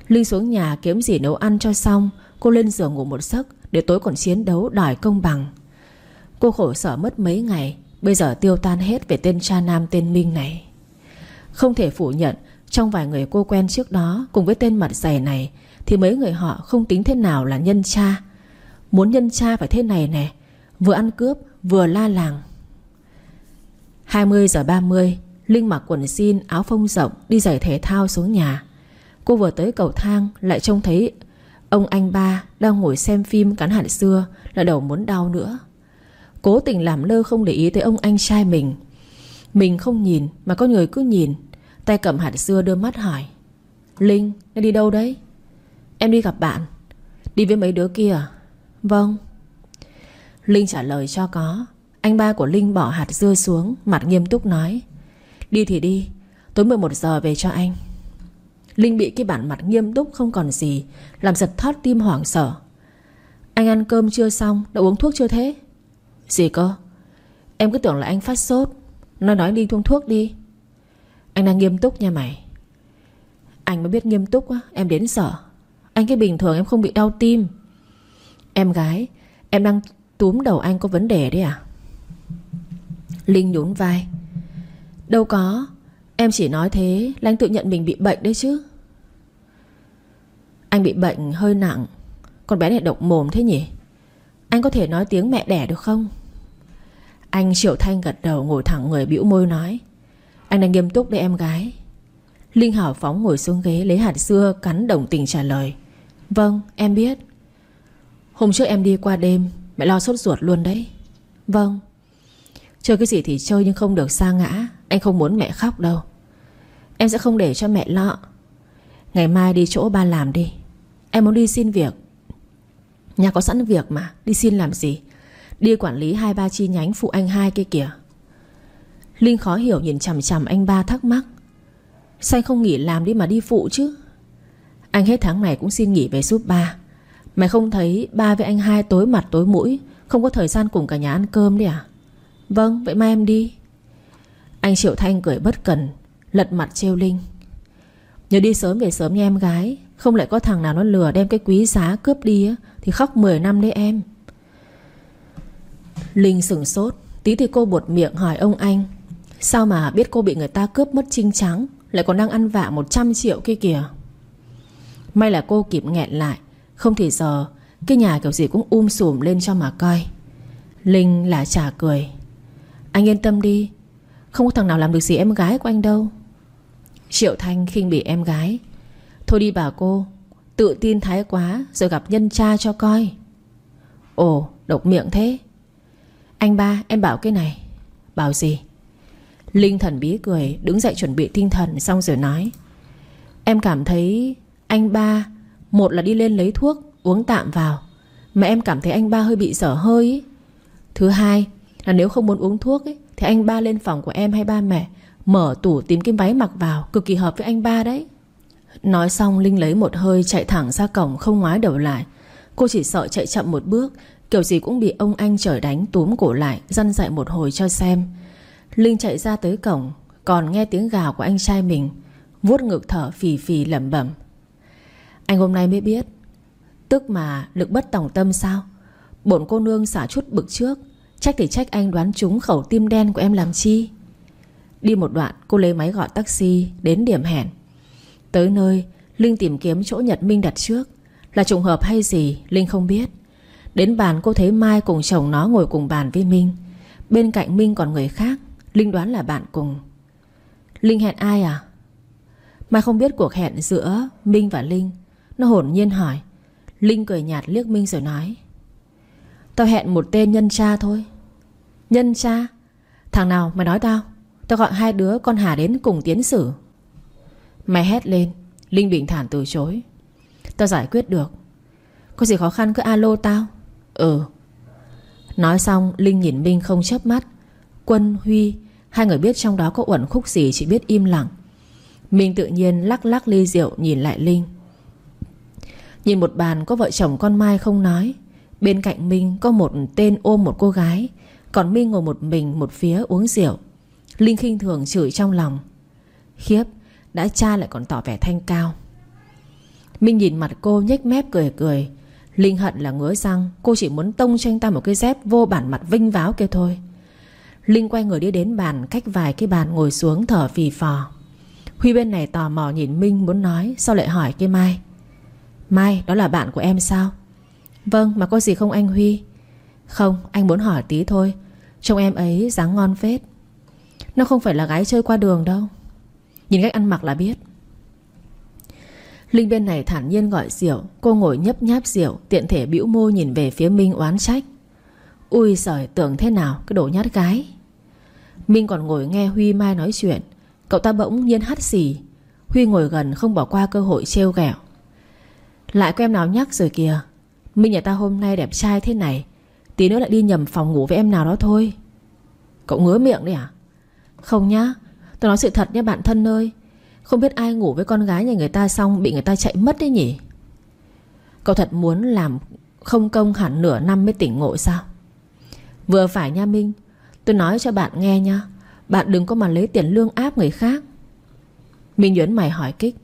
Linh xuống nhà kiếm gì nấu ăn cho xong, Cô lên giường ngủ một giấc Để tối còn chiến đấu đòi công bằng. Cô khổ sở mất mấy ngày, Bây giờ tiêu tan hết về tên cha nam tên Minh này. Không thể phủ nhận trong vài người cô quen trước đó, Cùng với tên mặt dày này, Thì mấy người họ không tính thế nào là nhân cha. Muốn nhân cha phải thế này nè, Vừa ăn cướp, vừa la làng. 20 giờ 30 Linh mặc quần jean, áo phông rộng, Đi giày thể thao xuống nhà. Cô vừa tới cầu thang, Lại trông thấy Ông anh ba đang ngồi xem phim cắn hạt xưa Là đầu muốn đau nữa. Cố tình làm lơ không để ý tới ông anh trai mình. Mình không nhìn, Mà có người cứ nhìn. Tay cầm hạt dưa đưa mắt hỏi Linh, em đi đâu đấy? Em đi gặp bạn. Đi với mấy đứa kia. À? Vâng. Linh trả lời cho có. Anh ba của Linh bỏ hạt dưa xuống Mặt nghiêm túc nói Đi thì đi Tối 11 giờ về cho anh. Linh bị cái bản mặt nghiêm túc không còn gì Làm giật thót tim hoảng sợ. Anh ăn cơm chưa xong Đã uống thuốc chưa thế? Gì cơ? Em cứ tưởng là anh phát sốt. Nó nói đi uống thuốc đi. Anh đang nghiêm túc nha mày. Anh mới biết nghiêm túc á, Em đến sợ. Anh cái bình thường em không bị đau tim. Em gái, Em đang túm đầu anh có vấn đề đấy à? Linh nhún vai. Đâu có, Em chỉ nói thế là anh tự nhận mình bị bệnh đấy chứ. Anh bị bệnh hơi nặng, Con bé này độc mồm thế nhỉ? Anh có thể nói tiếng mẹ đẻ được không? Anh Triệu Thanh gật đầu ngồi thẳng người bĩu môi nói. Anh đang nghiêm túc đấy em gái. Linh hảo phóng ngồi xuống ghế Lấy hạt dưa, cắn đồng tình trả lời. Vâng em biết. Hôm trước em đi qua đêm, Mẹ lo sốt ruột luôn đấy. Vâng. Chơi cái gì thì chơi nhưng không được xa ngã. Anh không muốn mẹ khóc đâu. Em sẽ không để cho mẹ lo. Ngày mai đi chỗ ba làm đi. Em muốn đi xin việc. Nhà có sẵn việc mà, Đi xin làm gì? Đi quản lý hai ba chi nhánh phụ anh hai kia kìa. Linh khó hiểu nhìn chằm chằm anh ba thắc mắc. Sao anh không nghỉ làm đi mà đi phụ chứ? Anh hết tháng này cũng xin nghỉ về giúp ba. Mày không thấy ba với anh hai tối mặt tối mũi Không có thời gian cùng cả nhà ăn cơm đi à? Vâng vậy mai em đi. Anh Triệu Thanh cười bất cần Lật mặt trêu Linh. Nhớ đi sớm về sớm nha em gái Không lại có thằng nào nó lừa đem cái quý giá cướp đi á, Thì khóc 10 năm đấy em. Linh sửng sốt Tí thì cô buột miệng hỏi ông anh Sao mà biết cô bị người ta cướp mất trinh trắng, Lại còn đang ăn vạ 100 triệu kia kìa? May là cô kịp nghẹn lại, Không thì giờ, Cái nhà kiểu gì cũng um sùm lên cho mà coi. Linh là trả cười. Anh yên tâm đi, Không có thằng nào làm được gì em gái của anh đâu. Triệu Thanh khinh bị em gái. Thôi đi bà cô, Tự tin thái quá Rồi gặp nhân cha cho coi. Ồ, độc miệng thế. Anh ba, em bảo cái này. Bảo gì? Linh thần bí cười Đứng dậy chuẩn bị tinh thần Xong rồi nói. Em cảm thấy anh ba Một là đi lên lấy thuốc Uống tạm vào. Mà em cảm thấy anh ba hơi bị dở hơi ý. Thứ hai là nếu không muốn uống thuốc ấy, Thì anh ba lên phòng của em hay ba mẹ Mở tủ tìm cái váy mặc vào Cực kỳ hợp với anh ba đấy. Nói xong Linh lấy một hơi chạy thẳng ra cổng Không ngoái đầu lại. Cô chỉ sợ chạy chậm một bước Kiểu gì cũng bị ông anh trời đánh túm cổ lại Dăn dạy một hồi cho xem. Linh chạy ra tới cổng, Còn nghe tiếng gào của anh trai mình, vuốt ngực thở phì phì lẩm bẩm. Anh hôm nay mới biết, Tức mà lực bất tòng tâm sao? Bổn cô nương xả chút bực trước, Trách thì trách anh đoán trúng khẩu tim đen của em làm chi? Đi một đoạn, cô lấy máy gọi taxi Đến điểm hẹn. Tới nơi, Linh tìm kiếm chỗ Nhật Minh đặt trước. Là trùng hợp hay gì, Linh không biết. Đến bàn cô thấy Mai cùng chồng nó ngồi cùng bàn với Minh. Bên cạnh Minh còn người khác. Linh đoán là bạn cùng. Linh hẹn ai à? Mai không biết cuộc hẹn giữa Minh và Linh. Nó hồn nhiên hỏi. Linh cười nhạt liếc Minh rồi nói. Tao hẹn một tên nhân cha thôi. Nhân cha? Thằng nào mày nói tao? Tao gọi hai đứa con Hà đến cùng tiến xử. Mày hét lên. Linh bình thản từ chối. Tao giải quyết được. Có gì khó khăn cứ alo tao. Ừ. Nói xong, Linh nhìn Minh không chớp mắt. Quân, Huy Hai người biết trong đó có uẩn khúc gì, chỉ biết im lặng. Minh tự nhiên lắc lắc ly rượu, nhìn lại Linh. Nhìn một bàn có vợ chồng con Mai không nói. Bên cạnh Minh có một tên ôm một cô gái. Còn Minh ngồi một mình một phía uống rượu. Linh khinh thường chửi trong lòng. Khiếp, Đã cha lại còn tỏ vẻ thanh cao. Minh nhìn mặt cô nhếch mép cười cười. Linh hận là ngứa răng, Cô chỉ muốn tông cho anh ta một cái dép Vô bản mặt vinh váo kia thôi. Linh quay người đi đến bàn, Cách vài cái bàn ngồi xuống thở phì phò. Huy bên này tò mò nhìn Minh muốn nói, Sao lại hỏi cái Mai? Mai, đó là bạn của em sao? Vâng mà có gì không anh Huy? Không, anh muốn hỏi tí thôi. Trông em ấy dáng ngon phết. Nó không phải là gái chơi qua đường đâu. Nhìn cách ăn mặc là biết. Linh bên này thản nhiên gọi rượu Cô ngồi nhấp nháp rượu Tiện thể bĩu môi nhìn về phía Minh oán trách. Ui giời, tưởng thế nào Cái đồ nhát gái Minh còn ngồi nghe Huy Mai nói chuyện. Cậu ta bỗng nhiên hắt xì. Huy ngồi gần không bỏ qua cơ hội trêu ghẹo. Lại có em nào nhắc rồi kìa. Minh nhà ta hôm nay đẹp trai thế này. Tí nữa lại đi nhầm phòng ngủ với em nào đó thôi. Cậu ngứa miệng đấy à? Không nhá. Tôi nói sự thật nhé bạn thân ơi. Không biết ai ngủ với con gái nhà người ta xong Bị người ta chạy mất đấy nhỉ? Cậu thật muốn làm không công hẳn nửa năm mới tỉnh ngộ sao? Vừa phải nha Minh. Tôi nói cho bạn nghe nha Bạn đừng có mà lấy tiền lương áp người khác. Minh nhớn mày hỏi kích.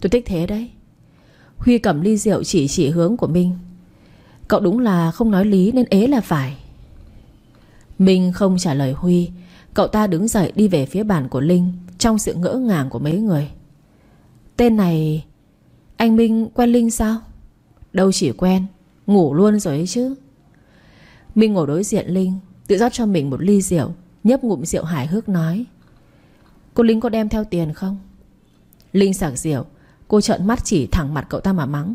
Tôi thích thế đấy. Huy cầm ly rượu chỉ chỉ hướng của Minh. Cậu đúng là không nói lý nên ế là phải. Minh không trả lời Huy. Cậu ta đứng dậy đi về phía bàn của Linh Trong sự ngỡ ngàng của mấy người. Tên này, Anh Minh quen Linh sao? Đâu chỉ quen, Ngủ luôn rồi ấy chứ. Minh ngồi đối diện Linh. Tự rót cho mình một ly rượu, Nhấp ngụm rượu hài hước nói. Cô Linh có đem theo tiền không? Linh sạc rượu, Cô trợn mắt chỉ thẳng mặt cậu ta mà mắng.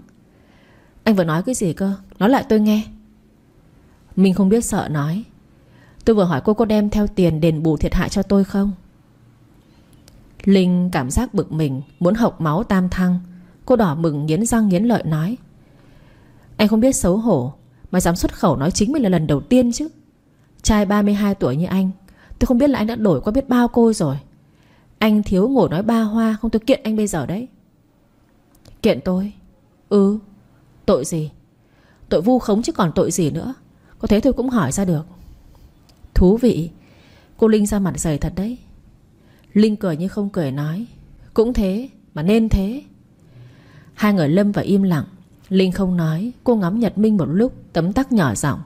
Anh vừa nói cái gì cơ? Nói lại tôi nghe. Mình không biết sợ nói. Tôi vừa hỏi cô có đem theo tiền đền bù thiệt hại cho tôi không? Linh cảm giác bực mình, Muốn hộc máu tam thăng. Cô đỏ mừng, nghiến răng, nghiến lợi nói. Anh không biết xấu hổ, Mà dám xuất khẩu nói chính mình là lần đầu tiên chứ. Trai 32 tuổi như anh, Tôi không biết là anh đã đổi qua biết bao cô rồi. Anh thiếu ngồi nói ba hoa, Không tôi kiện anh bây giờ đấy. Kiện tôi? Ừ. Tội gì? Tội vu khống chứ còn tội gì nữa. Có thế tôi cũng hỏi ra được. Thú vị. Cô Linh ra mặt dày thật đấy. Linh cười như không cười nói, Cũng thế, mà nên thế. Hai người lâm và im lặng. Linh không nói, Cô ngắm Nhật Minh một lúc, Tấm tắc nhỏ giọng.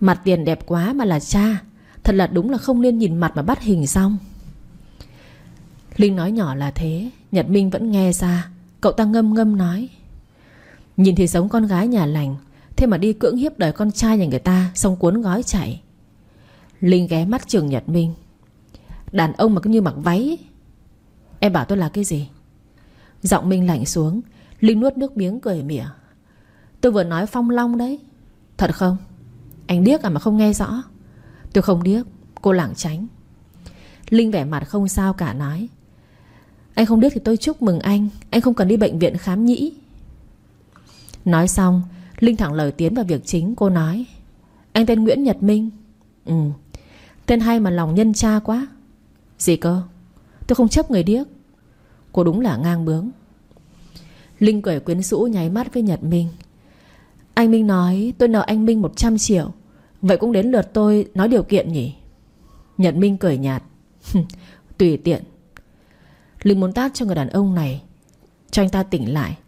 Mặt tiền đẹp quá mà là cha. Thật là đúng là không nên nhìn mặt mà bắt hình xong. Linh nói nhỏ là thế, Nhật Minh vẫn nghe ra. Cậu ta ngâm ngâm nói, Nhìn thì giống con gái nhà lành, Thế mà đi cưỡng hiếp đời con trai nhà người ta, Xong cuốn gói chạy. Linh ghé mắt trường Nhật Minh. Đàn ông mà cứ như mặc váy Em bảo tôi là cái gì? Giọng Minh lạnh xuống. Linh nuốt nước miếng cười mỉa. Tôi vừa nói phong long đấy. Thật không? Anh điếc à mà không nghe rõ. Tôi không điếc, Cô lảng tránh. Linh vẻ mặt không sao cả nói. Anh không điếc thì tôi chúc mừng anh Anh không cần đi bệnh viện khám nhĩ. Nói xong, Linh thẳng lời tiến vào việc chính, cô nói. Anh tên Nguyễn Nhật Minh. Ừ Tên hay mà lòng nhân cha quá. Gì cơ? Tôi không chấp người điếc. Cô đúng là ngang bướng. Linh cười quyến rũ nháy mắt với Nhật Minh. Anh Minh nói, tôi nợ anh Minh 100 triệu. Vậy cũng đến lượt tôi nói điều kiện nhỉ? Nhật Minh cười nhạt. Tùy tiện. Linh muốn tát cho người đàn ông này, Cho anh ta tỉnh lại.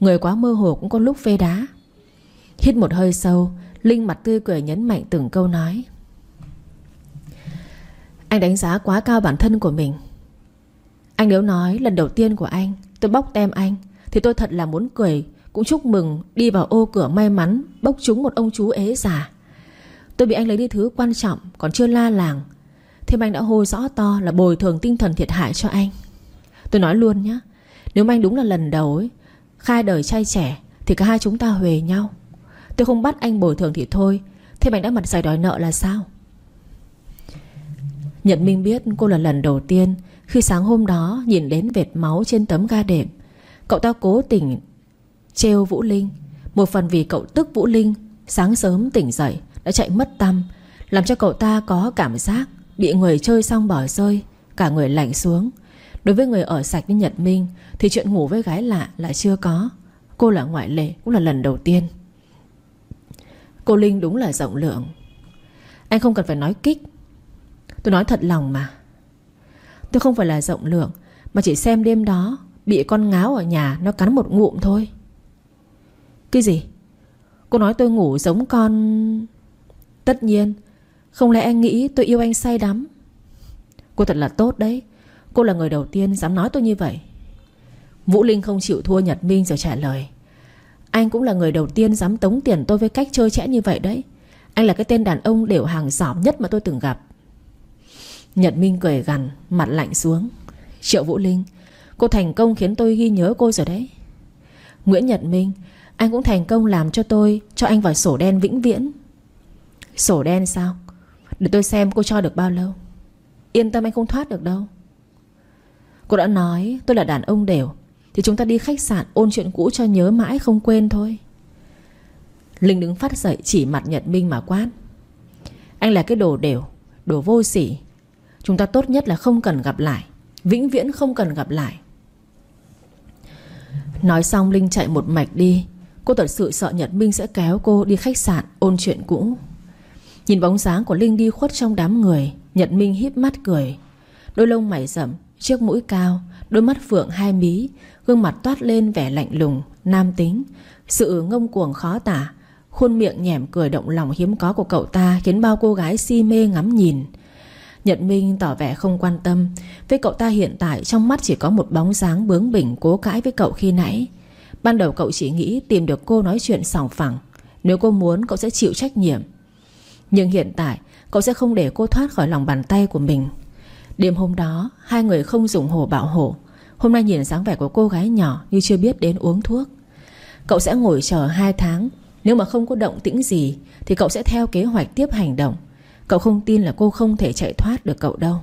Người quá mơ hồ cũng có lúc phê đá. Hít một hơi sâu, Linh mặt tươi cười nhấn mạnh từng câu nói. Anh đánh giá quá cao bản thân của mình. Anh nếu nói lần đầu tiên của anh, Tôi bóc tem anh, Thì tôi thật là muốn cười cũng chúc mừng, đi vào ô cửa may mắn, Bốc trúng một ông chú ế già. Tôi bị anh lấy đi thứ quan trọng, Còn chưa la làng. Thêm anh đã hô rõ to là bồi thường tinh thần thiệt hại cho anh. Tôi nói luôn nhé Nếu anh đúng là lần đầu ấy, Khai đời trai trẻ, Thì cả hai chúng ta huề nhau. Tôi không bắt anh bồi thường thì thôi Thế anh đã mặt dày đòi nợ là sao? Nhật Minh biết cô là lần đầu tiên Khi sáng hôm đó nhìn đến vệt máu trên tấm ga đệm. Cậu ta cố tình Trêu Vũ Linh. Một phần vì cậu tức Vũ Linh, Sáng sớm tỉnh dậy, đã chạy mất tâm, Làm cho cậu ta có cảm giác Bị người chơi xong bỏ rơi, Cả người lạnh xuống. Đối với người ở sạch như Nhật Minh, Thì chuyện ngủ với gái lạ là chưa có. Cô là ngoại lệ, cũng là lần đầu tiên. Cô Linh đúng là rộng lượng. Anh không cần phải nói kích. Tôi nói thật lòng mà. Tôi không phải là rộng lượng, Mà chỉ xem đêm đó Bị con ngáo ở nhà nó cắn một ngụm thôi. Cái gì? Cô nói tôi ngủ giống con. Tất nhiên, Không lẽ anh nghĩ tôi yêu anh say đắm? Cô thật là tốt đấy. Cô là người đầu tiên dám nói tôi như vậy. Vũ Linh không chịu thua Nhật Minh rồi trả lời. Anh cũng là người đầu tiên dám tống tiền tôi với cách chơi chẽ như vậy đấy. Anh là cái tên đàn ông đều hàng giỏm nhất mà tôi từng gặp. Nhật Minh cười gằn, Mặt lạnh xuống. Triệu Vũ Linh, Cô thành công khiến tôi ghi nhớ cô rồi đấy. Nguyễn Nhật Minh anh cũng thành công làm cho tôi, Cho anh vào sổ đen vĩnh viễn. Sổ đen sao? Để tôi xem cô cho được bao lâu. Yên tâm anh không thoát được đâu. Cô đã nói, tôi là đàn ông đều, Thì chúng ta đi khách sạn ôn chuyện cũ cho nhớ mãi không quên thôi. Linh đứng phát dậy chỉ mặt Nhật Minh mà quát. Anh là cái đồ đều, Đồ vô sỉ. Chúng ta tốt nhất là không cần gặp lại, Vĩnh viễn không cần gặp lại. Nói xong Linh chạy một mạch đi Cô thật sự sợ Nhật Minh sẽ kéo cô đi khách sạn, ôn chuyện cũ. Nhìn bóng dáng của Linh đi khuất trong đám người, Nhật Minh híp mắt cười. Đôi lông mày rậm, Chiếc mũi cao, Đôi mắt phượng hai mí, Gương mặt toát lên vẻ lạnh lùng, Nam tính. Sự ngông cuồng khó tả, Khuôn miệng nhẻm cười động lòng hiếm có của cậu ta Khiến bao cô gái si mê ngắm nhìn. Nhật Minh tỏ vẻ không quan tâm, Với cậu ta hiện tại trong mắt chỉ có một bóng dáng bướng bỉnh cố cãi với cậu khi nãy. Ban đầu cậu chỉ nghĩ tìm được cô nói chuyện sòng phẳng. Nếu cô muốn, cậu sẽ chịu trách nhiệm. Nhưng hiện tại, cậu sẽ không để cô thoát khỏi lòng bàn tay của mình. Đêm hôm đó, Hai người không dùng hồ bảo hộ Hôm nay nhìn dáng vẻ của cô gái nhỏ Như chưa biết đến uống thuốc. Cậu sẽ ngồi chờ hai tháng. Nếu mà không có động tĩnh gì, Thì cậu sẽ theo kế hoạch tiếp hành động. Cậu không tin là cô không thể chạy thoát được cậu đâu.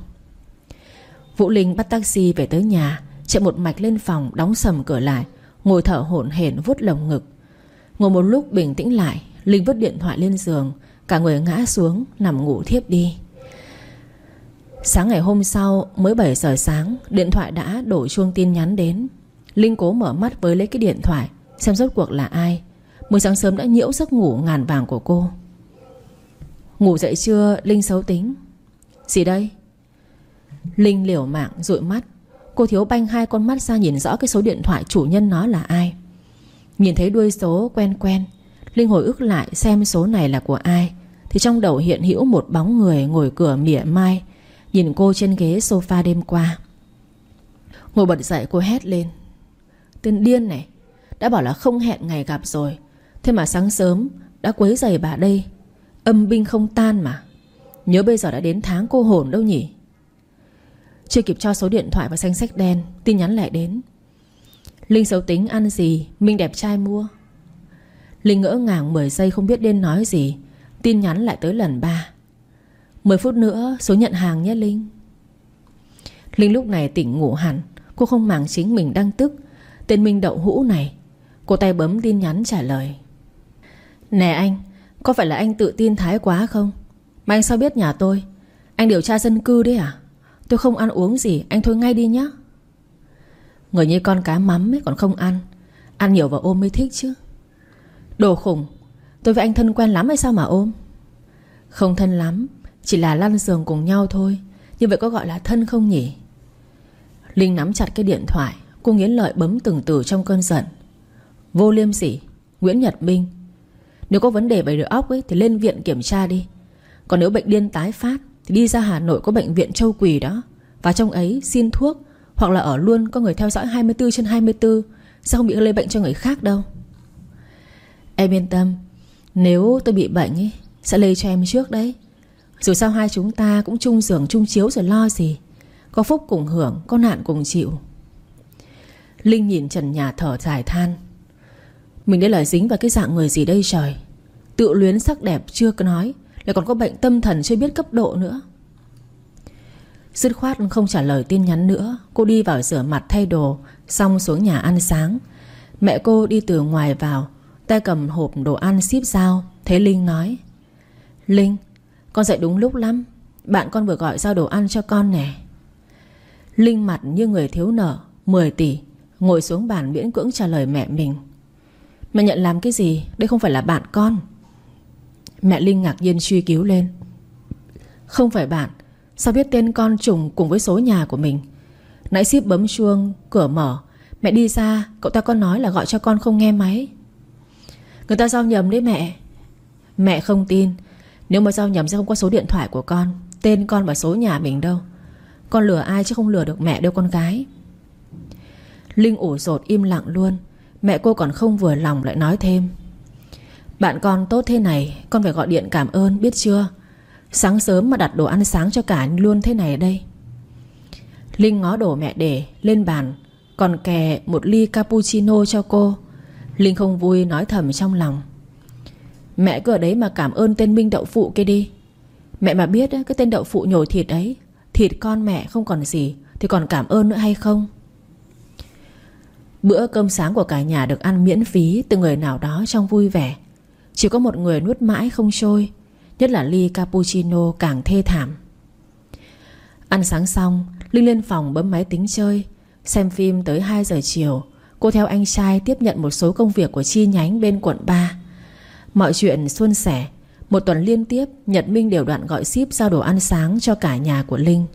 Vũ Linh bắt taxi về tới nhà, Chạy một mạch lên phòng, Đóng sầm cửa lại. Ngồi thở hổn hển vuốt lồng ngực. Ngồi một lúc bình tĩnh lại, Linh vứt điện thoại lên giường, Cả người ngã xuống, nằm ngủ thiếp đi. Sáng ngày hôm sau, Mới 7 giờ sáng, Điện thoại đã đổ chuông tin nhắn đến. Linh cố mở mắt với lấy cái điện thoại, Xem rốt cuộc là ai. Mới sáng sớm đã nhiễu giấc ngủ ngàn vàng của cô. Ngủ dậy chưa? Linh xấu tính. Gì đây? Linh liều mạng dụi mắt. Cô thiếu banh hai con mắt ra nhìn rõ cái số điện thoại chủ nhân nó là ai. Nhìn thấy đuôi số quen quen, Linh hồi ức lại xem số này là của ai. Thì trong đầu hiện hữu một bóng người ngồi cửa mỉa mai, Nhìn cô trên ghế sofa đêm qua. Ngồi bật dậy cô hét lên. Tên điên này, Đã bảo là không hẹn ngày gặp rồi. Thế mà sáng sớm Đã quấy giày bà đây. Âm binh không tan mà. Nhớ bây giờ đã đến tháng cô hồn đâu nhỉ? Chưa kịp cho số điện thoại vào danh sách đen, Tin nhắn lại đến. Linh xấu tính ăn gì Minh đẹp trai mua. Linh ngỡ ngàng 10 giây không biết nên nói gì, Tin nhắn lại tới lần 3 10 phút nữa, số nhận hàng nhé, Linh. Linh lúc này tỉnh ngủ hẳn, Cô không màng chính mình đang tức. Tên Minh đậu hũ này, Cô tay bấm tin nhắn trả lời. Nè anh, Có phải là anh tự tin thái quá không? Mà anh sao biết nhà tôi? Anh điều tra dân cư đấy à? Tôi không ăn uống gì, Anh thôi ngay đi nhá. Người như con cá mắm ấy còn không ăn. Ăn nhiều và ôm mới thích chứ. Đồ khủng, Tôi với anh thân quen lắm hay sao mà ôm? Không thân lắm, Chỉ là lăn giường cùng nhau thôi. Như vậy có gọi là thân không nhỉ? Linh nắm chặt cái điện thoại, Cô nghiến lợi bấm từng từ trong cơn giận. Vô liêm sỉ, Nguyễn Nhật Minh. Nếu có vấn đề về đầu óc ấy Thì lên viện kiểm tra đi. Còn nếu bệnh điên tái phát thì đi ra Hà Nội có bệnh viện Châu Quỳ đó. Và trong ấy xin thuốc, Hoặc là ở luôn có người theo dõi 24 trên 24 Sao không bị lây bệnh cho người khác đâu. Em yên tâm, Nếu tôi bị bệnh ấy Sẽ lây cho em trước đấy. Dù sao hai chúng ta cũng chung giường, chung chiếu rồi lo gì. Có phúc cùng hưởng, Có nạn cùng chịu. Linh nhìn trần nhà thở dài than. Mình đây là dính vào cái dạng người gì đây trời? Tự luyến sắc đẹp chưa có nói. Lại còn có bệnh tâm thần chưa biết cấp độ nữa. Dứt khoát không trả lời tin nhắn nữa, Cô đi vào rửa mặt thay đồ, Xong xuống nhà ăn sáng. Mẹ cô đi từ ngoài vào, Tay cầm hộp đồ ăn ship giao Thế Linh nói, Linh, con dậy đúng lúc lắm, Bạn con vừa gọi giao đồ ăn cho con nè. Linh mặt như người thiếu nợ 10 tỷ, Ngồi xuống bàn miễn cưỡng trả lời mẹ mình. Mẹ nhận làm cái gì? Đây không phải là bạn con. Mẹ Linh ngạc nhiên truy cứu lên. Không phải bạn, Sao biết tên con trùng cùng với số nhà của mình? Nãy ship bấm chuông, Cửa mở. Mẹ đi ra, Cậu ta có nói là gọi cho con không nghe máy. Người ta giao nhầm đấy mẹ. Mẹ không tin. Nếu mà giao nhầm sẽ không có số điện thoại của con, Tên con và số nhà mình đâu. Con lừa ai chứ không lừa được mẹ đâu con gái. Linh ủ rột im lặng luôn. Mẹ cô còn không vừa lòng lại nói thêm. Bạn con tốt thế này, Con phải gọi điện cảm ơn, biết chưa? Sáng sớm mà đặt đồ ăn sáng cho cả luôn thế này đây. Linh ngó đổ mẹ để lên bàn, Còn kè một ly cappuccino cho cô. Linh không vui nói thầm trong lòng. Mẹ cứ ở đấy mà cảm ơn tên Minh đậu phụ kia đi. Mẹ mà biết cái tên đậu phụ nhồi thịt ấy, Thịt con mẹ không còn gì, Thì còn cảm ơn nữa hay không? Bữa cơm sáng của cả nhà được ăn miễn phí Từ người nào đó trong vui vẻ. Chỉ có một người nuốt mãi không trôi, Nhất là ly cappuccino càng thê thảm. Ăn sáng xong, Linh lên phòng bấm máy tính chơi, Xem phim tới 2 giờ chiều. Cô theo anh trai tiếp nhận một số công việc Của chi nhánh bên quận 3 Mọi chuyện suôn sẻ, Một tuần liên tiếp, Nhật Minh đều đoạn gọi ship giao đồ ăn sáng cho cả nhà của Linh.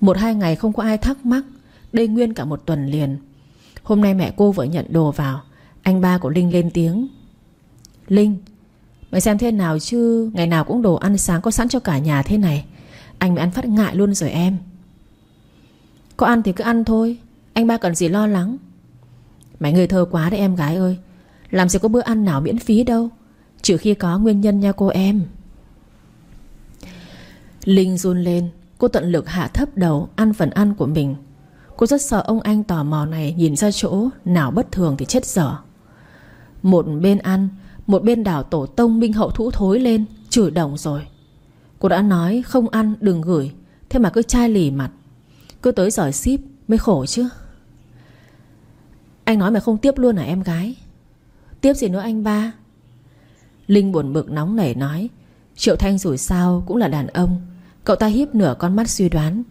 Một hai ngày không có ai thắc mắc, Đây nguyên cả một tuần liền. Hôm nay mẹ cô vừa nhận đồ vào, Anh ba của Linh lên tiếng. Linh. Mày xem thế nào chứ? Ngày nào cũng đồ ăn sáng có sẵn cho cả nhà thế này. Anh mới ăn phát ngại luôn rồi em. Có ăn thì cứ ăn thôi. Anh ba cần gì lo lắng? Mày người thơ quá đấy em gái ơi. Làm gì có bữa ăn nào miễn phí đâu. Trừ khi có nguyên nhân nha cô em. Linh run lên. Cô tận lực hạ thấp đầu, Ăn phần ăn của mình. Cô rất sợ ông anh tò mò này Nhìn ra chỗ nào bất thường thì chết dở. Một bên ăn một bên đảo tổ tông minh hậu thũ thối lên, Chửi đồng rồi. Cô đã nói, không ăn, đừng gửi. Thế mà cứ chai lì mặt. Cứ tới giỏi ship mới khổ chứ. Anh nói mày không tiếp luôn à em gái? Tiếp gì nữa anh ba? Linh buồn bực nóng nảy nói, Triệu Thanh rủi sao cũng là đàn ông, Cậu ta hiếp nửa con mắt suy đoán.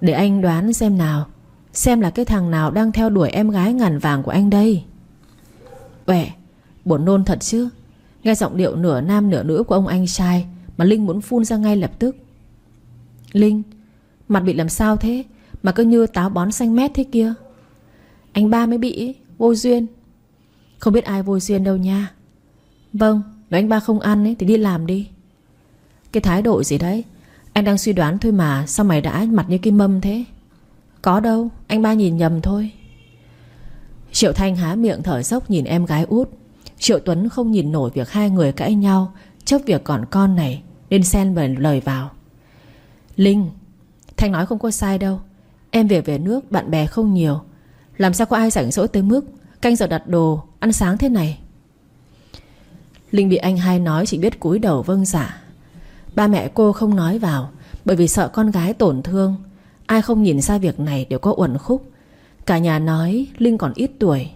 Để anh đoán xem nào, Xem là cái thằng nào đang theo đuổi em gái ngàn vàng của anh đây. Uể Buồn nôn thật chứ? Nghe giọng điệu nửa nam nửa nữ của ông anh trai Mà Linh muốn phun ra ngay lập tức. Linh Mặt bị làm sao thế? Mà cứ như táo bón xanh mét thế kia. Anh ba mới bị Vô duyên. Không biết ai vô duyên đâu nha. Vâng Nếu anh ba không ăn ấy, thì đi làm đi. Cái thái độ gì đấy? Anh đang suy đoán thôi mà Sao mày đã mặt như cái mâm thế? Có đâu Anh ba nhìn nhầm thôi. Triệu Thanh há miệng thở dốc nhìn em gái út. Triệu Tuấn không nhìn nổi việc hai người cãi nhau Chấp việc còn con này, Nên xen vào lời vào. Linh, Thanh nói không có sai đâu. Em về về nước, bạn bè không nhiều. Làm sao có ai rảnh rỗi tới mức Canh giờ đặt đồ, Ăn sáng thế này? Linh bị anh hai nói chỉ biết cúi đầu vâng giả dạ. Ba mẹ cô không nói vào, Bởi vì sợ con gái tổn thương. Ai không nhìn ra việc này đều có uẩn khúc. Cả nhà nói Linh còn ít tuổi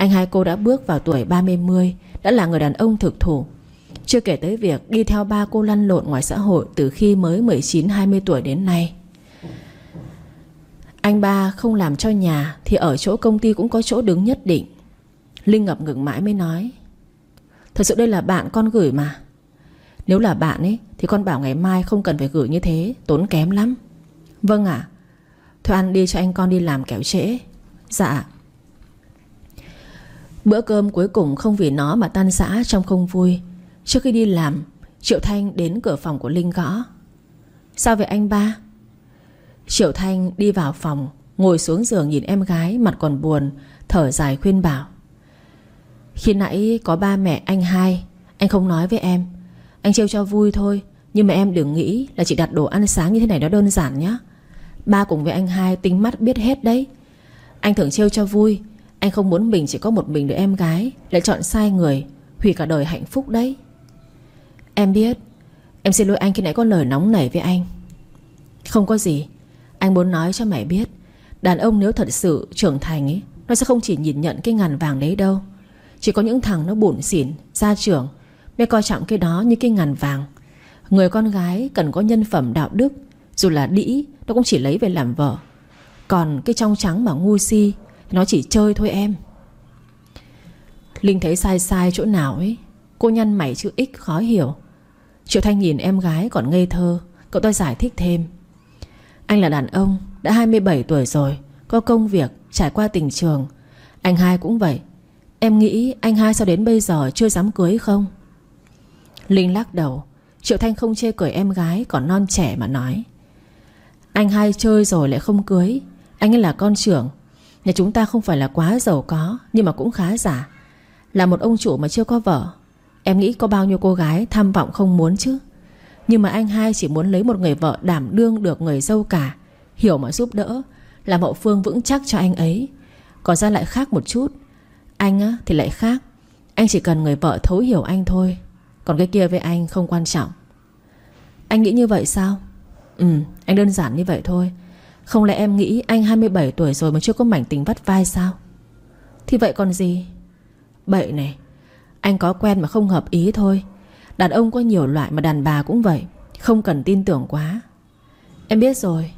anh hai cô đã bước vào tuổi 30 Đã là người đàn ông thực thủ Chưa kể tới việc đi theo ba cô lăn lộn ngoài xã hội Từ khi mới 19-20 tuổi đến nay. Anh ba không làm cho nhà Thì ở chỗ công ty cũng có chỗ đứng nhất định. Linh ngập ngừng mãi mới nói, Thật sự đây là bạn con gửi mà. Nếu là bạn ấy, Thì con bảo ngày mai không cần phải gửi như thế, Tốn kém lắm. Vâng ạ. Thôi ăn đi cho anh con đi làm kẻo trễ. Dạ. Bữa cơm cuối cùng không vì nó mà tan rã trong không vui. Trước khi đi làm, Triệu Thanh đến cửa phòng của Linh gõ. Sao vậy anh ba? Triệu Thanh đi vào phòng, Ngồi xuống giường nhìn em gái Mặt còn buồn, Thở dài khuyên bảo. Khi nãy có ba mẹ anh hai, Anh không nói với em. Anh trêu cho vui thôi, Nhưng mà em đừng nghĩ là chỉ đặt đồ ăn sáng như thế này nó đơn giản nhá. Ba cùng với anh hai tính mắt biết hết đấy. Anh thường trêu cho vui anh không muốn mình chỉ có một mình đứa em gái, Lại chọn sai người, Hủy cả đời hạnh phúc đấy. Em biết, Em xin lỗi anh khi nãy có lời nóng nảy với anh. Không có gì, Anh muốn nói cho mày biết, Đàn ông nếu thật sự trưởng thành ấy Nó sẽ không chỉ nhìn nhận cái ngàn vàng đấy đâu. Chỉ có những thằng nó bủn xỉn, Gia trưởng Mới coi trọng cái đó như cái ngàn vàng. Người con gái cần có nhân phẩm đạo đức, Dù là đĩ, Nó cũng chỉ lấy về làm vợ. Còn cái trong trắng mà ngu si nó chỉ chơi thôi em. Linh thấy sai sai chỗ nào ấy, Cô nhăn mày chữ X khó hiểu. Triệu Thanh nhìn em gái còn ngây thơ, Cậu ta giải thích thêm. Anh là đàn ông, Đã 27 tuổi rồi, Có công việc, Trải qua tình trường. Anh hai cũng vậy. Em nghĩ anh hai sao đến bây giờ chưa dám cưới không? Linh lắc đầu. Triệu Thanh không chê cười em gái Còn non trẻ mà nói. Anh hai chơi rồi lại không cưới. Anh ấy là con trưởng Nhà chúng ta không phải là quá giàu có Nhưng mà cũng khá giả. Là một ông chủ mà chưa có vợ. Em nghĩ có bao nhiêu cô gái tham vọng không muốn chứ? Nhưng mà anh hai chỉ muốn lấy một người vợ đảm đương được người dâu cả. Hiểu mà giúp đỡ Làm hậu phương vững chắc cho anh ấy. Còn ra lại khác một chút. Anh á, thì lại khác. Anh chỉ cần người vợ thấu hiểu anh thôi. Còn cái kia với anh không quan trọng. Anh nghĩ như vậy sao? Ừ anh đơn giản như vậy thôi. Không lẽ em nghĩ anh 27 tuổi rồi Mà chưa có mảnh tình vắt vai sao? Thì vậy còn gì? Bậy này, anh có quen mà không hợp ý thôi. Đàn ông có nhiều loại mà đàn bà cũng vậy, Không cần tin tưởng quá. Em biết rồi.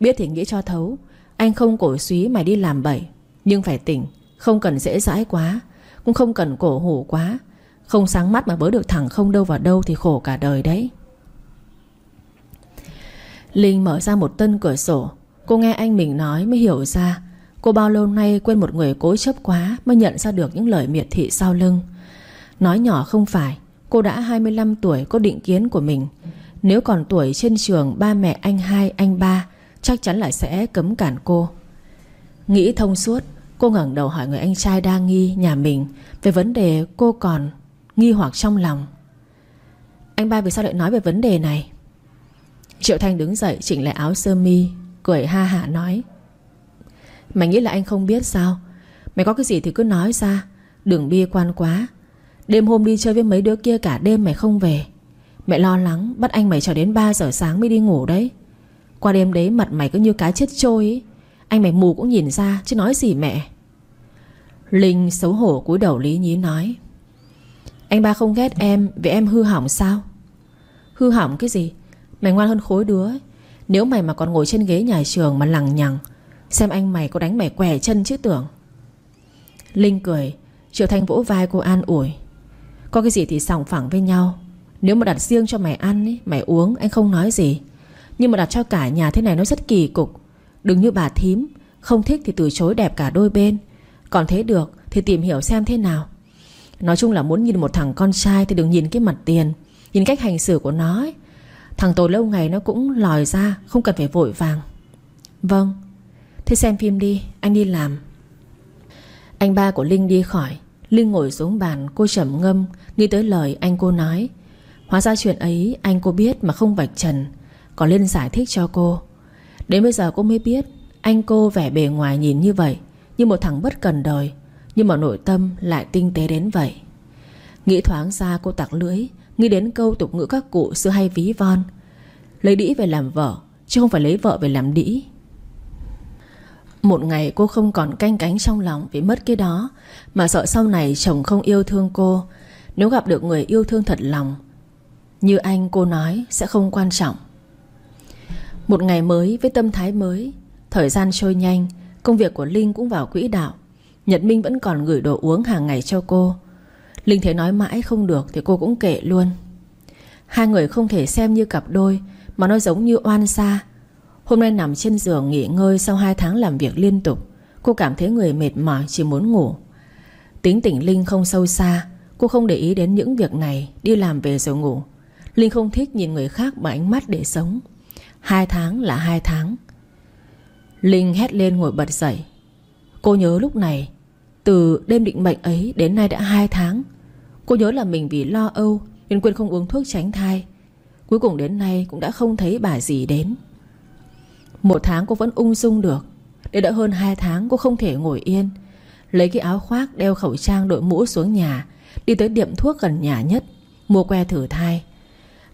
Biết thì nghĩ cho thấu, Anh không cổ suý mày đi làm bậy. Nhưng phải tỉnh, Không cần dễ dãi quá, Cũng không cần cổ hủ quá. Không sáng mắt mà bớ được thẳng không đâu vào đâu Thì khổ cả đời đấy. Linh mở ra một tân cửa sổ. Cô nghe anh mình nói mới hiểu ra. Cô bao lâu nay quên một người cố chấp quá Mới nhận ra được những lời miệt thị sau lưng. Nói nhỏ không phải, Cô đã 25 tuổi có định kiến của mình. Nếu còn tuổi trên trường Ba mẹ anh hai, anh ba, Chắc chắn là sẽ cấm cản cô. Nghĩ thông suốt, Cô ngẩng đầu hỏi người anh trai đa nghi nhà mình Về vấn đề cô còn Nghi hoặc trong lòng. Anh ba vì sao lại nói về vấn đề này? Triệu Thanh đứng dậy, chỉnh lại áo sơ mi, Cười ha hả nói. Mày nghĩ là anh không biết sao? Mày có cái gì thì cứ nói ra, Đừng bi quan quá. Đêm hôm đi chơi với mấy đứa kia cả đêm mày không về. Mẹ lo lắng, Bắt anh mày chờ đến 3 giờ sáng mới đi ngủ đấy. Qua đêm đấy mặt mày cứ như cá chết trôi ấy. Anh mày mù cũng nhìn ra, Chứ nói gì mẹ. Linh xấu hổ cúi đầu lý nhí nói. Anh ba không ghét em Vì em hư hỏng sao? Hư hỏng cái gì? Mày ngoan hơn khối đứa ấy. Nếu mày mà còn ngồi trên ghế nhà trường mà lằng nhằng Xem anh mày có đánh mày què chân chứ tưởng. Linh cười Triệu Thanh vỗ vai cô an ủi. Có cái gì thì sòng phẳng với nhau. Nếu mà đặt riêng cho mày ăn ấy, Mày uống anh không nói gì. Nhưng mà đặt cho cả nhà thế này nó rất kỳ cục. Đừng như bà thím Không thích thì từ chối đẹp cả đôi bên. Còn thế được thì tìm hiểu xem thế nào. Nói chung là muốn nhìn một thằng con trai Thì đừng nhìn cái mặt tiền Nhìn cách hành xử của nó ấy. Thằng tôi lâu ngày nó cũng lòi ra, Không cần phải vội vàng. Vâng. Thế xem phim đi, Anh đi làm. Anh ba của Linh đi khỏi. Linh ngồi xuống bàn, cô trầm ngâm, Nghĩ tới lời anh cô nói. Hóa ra chuyện ấy anh cô biết mà không vạch trần Còn Linh giải thích cho cô. Đến bây giờ cô mới biết, Anh cô vẻ bề ngoài nhìn như vậy, Như một thằng bất cần đời, Nhưng mà nội tâm lại tinh tế đến vậy. Nghĩ thoáng ra cô tặc lưỡi Nghĩ đến câu tục ngữ các cụ xưa hay ví von. Lấy đĩ về làm vợ Chứ không phải lấy vợ về làm đĩ. Một ngày cô không còn canh cánh trong lòng Vì mất cái đó, Mà sợ sau này chồng không yêu thương cô. Nếu gặp được người yêu thương thật lòng, Như anh cô nói, Sẽ không quan trọng. Một ngày mới với tâm thái mới, Thời gian trôi nhanh, Công việc của Linh cũng vào quỹ đạo. Nhật Minh vẫn còn gửi đồ uống hàng ngày cho cô. Linh thấy nói mãi không được Thì cô cũng kệ luôn. Hai người không thể xem như cặp đôi, Mà nó giống như oan xa. Hôm nay nằm trên giường nghỉ ngơi Sau 2 tháng làm việc liên tục, Cô cảm thấy người mệt mỏi chỉ muốn ngủ. Tính tỉnh Linh không sâu xa, Cô không để ý đến những việc này, Đi làm về rồi ngủ. Linh không thích nhìn người khác bằng ánh mắt để sống. Hai tháng là hai tháng. Linh hét lên ngồi bật dậy. Cô nhớ lúc này, Từ đêm định mệnh ấy đến nay đã hai tháng. Cô nhớ là mình vì lo âu, Nên quên không uống thuốc tránh thai. Cuối cùng đến nay cũng đã không thấy bà gì đến. Một tháng cô vẫn ung dung được. Để đã hơn 2 tháng, cô không thể ngồi yên. Lấy cái áo khoác, Đeo khẩu trang, đội mũ xuống nhà, Đi tới tiệm thuốc gần nhà nhất, Mua que thử thai.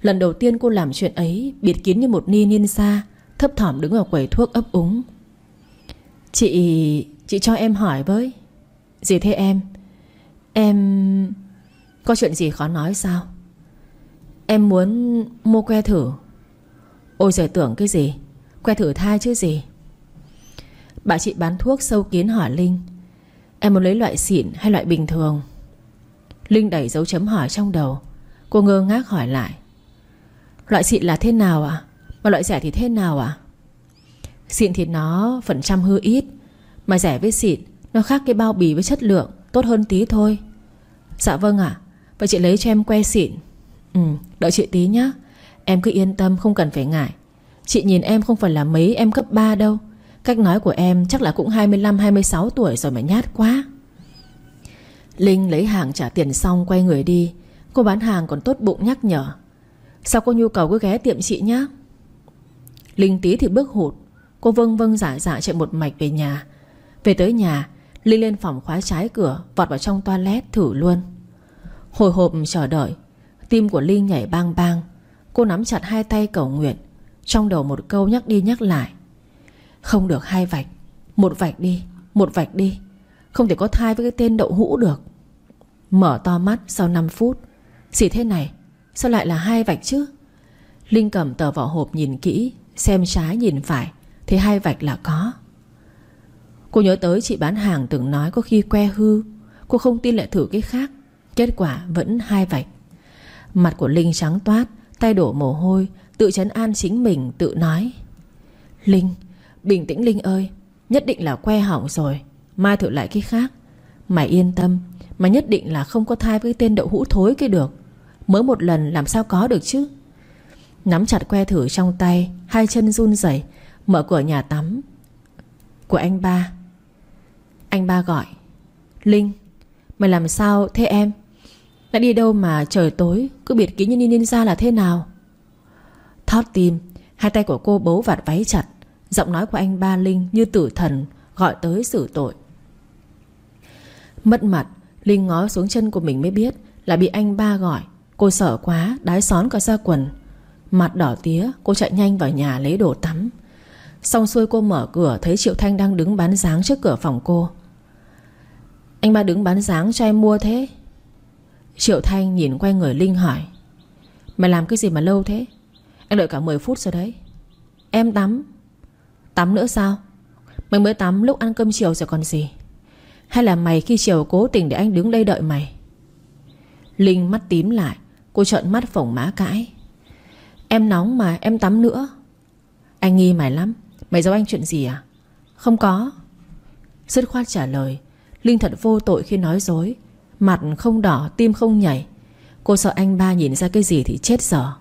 Lần đầu tiên cô làm chuyện ấy Biệt kín như một ni niên xa Thấp thỏm đứng ở quầy thuốc ấp úng. Chị... Chị cho em hỏi với. Gì thế em? Em... Có chuyện gì khó nói sao? Em muốn mua que thử. Ôi giời, tưởng cái gì? Que thử thai chứ gì? Bà chị bán thuốc sâu kiến hỏi Linh. Em muốn lấy loại xịn hay loại bình thường? Linh đẩy dấu chấm hỏi trong đầu. Cô ngơ ngác hỏi lại. Loại xịn là thế nào ạ? Mà loại rẻ thì thế nào ạ? Xịn thì nó phần trăm hư ít, Mà rẻ với xịn, Nó khác cái bao bì với chất lượng, Tốt hơn tí thôi. Dạ vâng ạ. Vậy chị lấy cho em que xịn. Ừ đợi chị tí nhá. Em cứ yên tâm, không cần phải ngại. Chị nhìn em không phải là mấy em cấp 3 đâu. Cách nói của em chắc là cũng 25-26 tuổi rồi mà nhát quá. Linh lấy hàng trả tiền xong quay người đi. Cô bán hàng còn tốt bụng nhắc nhở. Sao có nhu cầu cứ ghé tiệm chị nhá? Linh tí thì bước hụt. Cô vâng vâng giả dạ chạy một mạch về nhà. Về tới nhà, Linh lên phòng khóa trái cửa, Vọt vào trong toilet thử luôn. Hồi hộp chờ đợi. Tim của Linh nhảy bang bang. Cô nắm chặt hai tay cầu nguyện, Trong đầu một câu nhắc đi nhắc lại. Không được hai vạch, Một vạch đi, Một vạch đi. Không thể có thai với cái tên đậu hũ được. Mở to mắt sau 5 phút. Gì thế này, Sao lại là hai vạch chứ? Linh cầm tờ vỏ hộp nhìn kỹ, Xem trái nhìn phải, Thì hai vạch là có. Cô nhớ tới chị bán hàng từng nói có khi que hư. Cô không tin lại thử cái khác. Kết quả vẫn hai vạch. Mặt của Linh trắng toát, Tay đổ mồ hôi, Tự chấn an chính mình, tự nói, Linh, Bình tĩnh Linh ơi, Nhất định là que hỏng rồi, Mai thử lại cái khác. Mày yên tâm Mà nhất định là không có thai với tên đậu hũ thối kia được. Mới một lần làm sao có được chứ? Nắm chặt que thử trong tay, Hai chân run rẩy, Mở cửa nhà tắm. Của anh ba. Anh ba gọi, Linh, Mày làm sao thế em? Đã đi đâu mà trời tối, Cứ biệt ký như ninja là thế nào? Thót tim, Hai tay của cô bấu vạt váy chặt, Giọng nói của anh ba Linh như tử thần Gọi tới xử tội. Mất mặt, Linh ngó xuống chân của mình mới biết Là bị anh ba gọi. Cô sợ quá, đái xón cả ra quần. Mặt đỏ tía, Cô chạy nhanh vào nhà lấy đồ tắm. Xong xuôi cô mở cửa, Thấy Triệu Thanh đang đứng bán dáng trước cửa phòng cô. Anh ba đứng bán dáng cho em mua thế. Triệu Thanh nhìn quay người Linh hỏi, Mày làm cái gì mà lâu thế? Anh đợi cả 10 phút rồi đấy. Em tắm. Tắm nữa sao? Mày mới tắm lúc ăn cơm chiều rồi còn gì? Hay là mày khi chiều cố tình để anh đứng đây đợi mày? Linh mắt tím lại, Cô trợn mắt phổng má cãi. Em nóng mà, em tắm nữa. Anh nghi mày lắm. Mày giấu anh chuyện gì à? Không có. Dứt khoát trả lời, Linh thật vô tội khi nói dối. Mặt không đỏ, tim không nhảy. Cô sợ anh ba nhìn ra cái gì thì chết dở.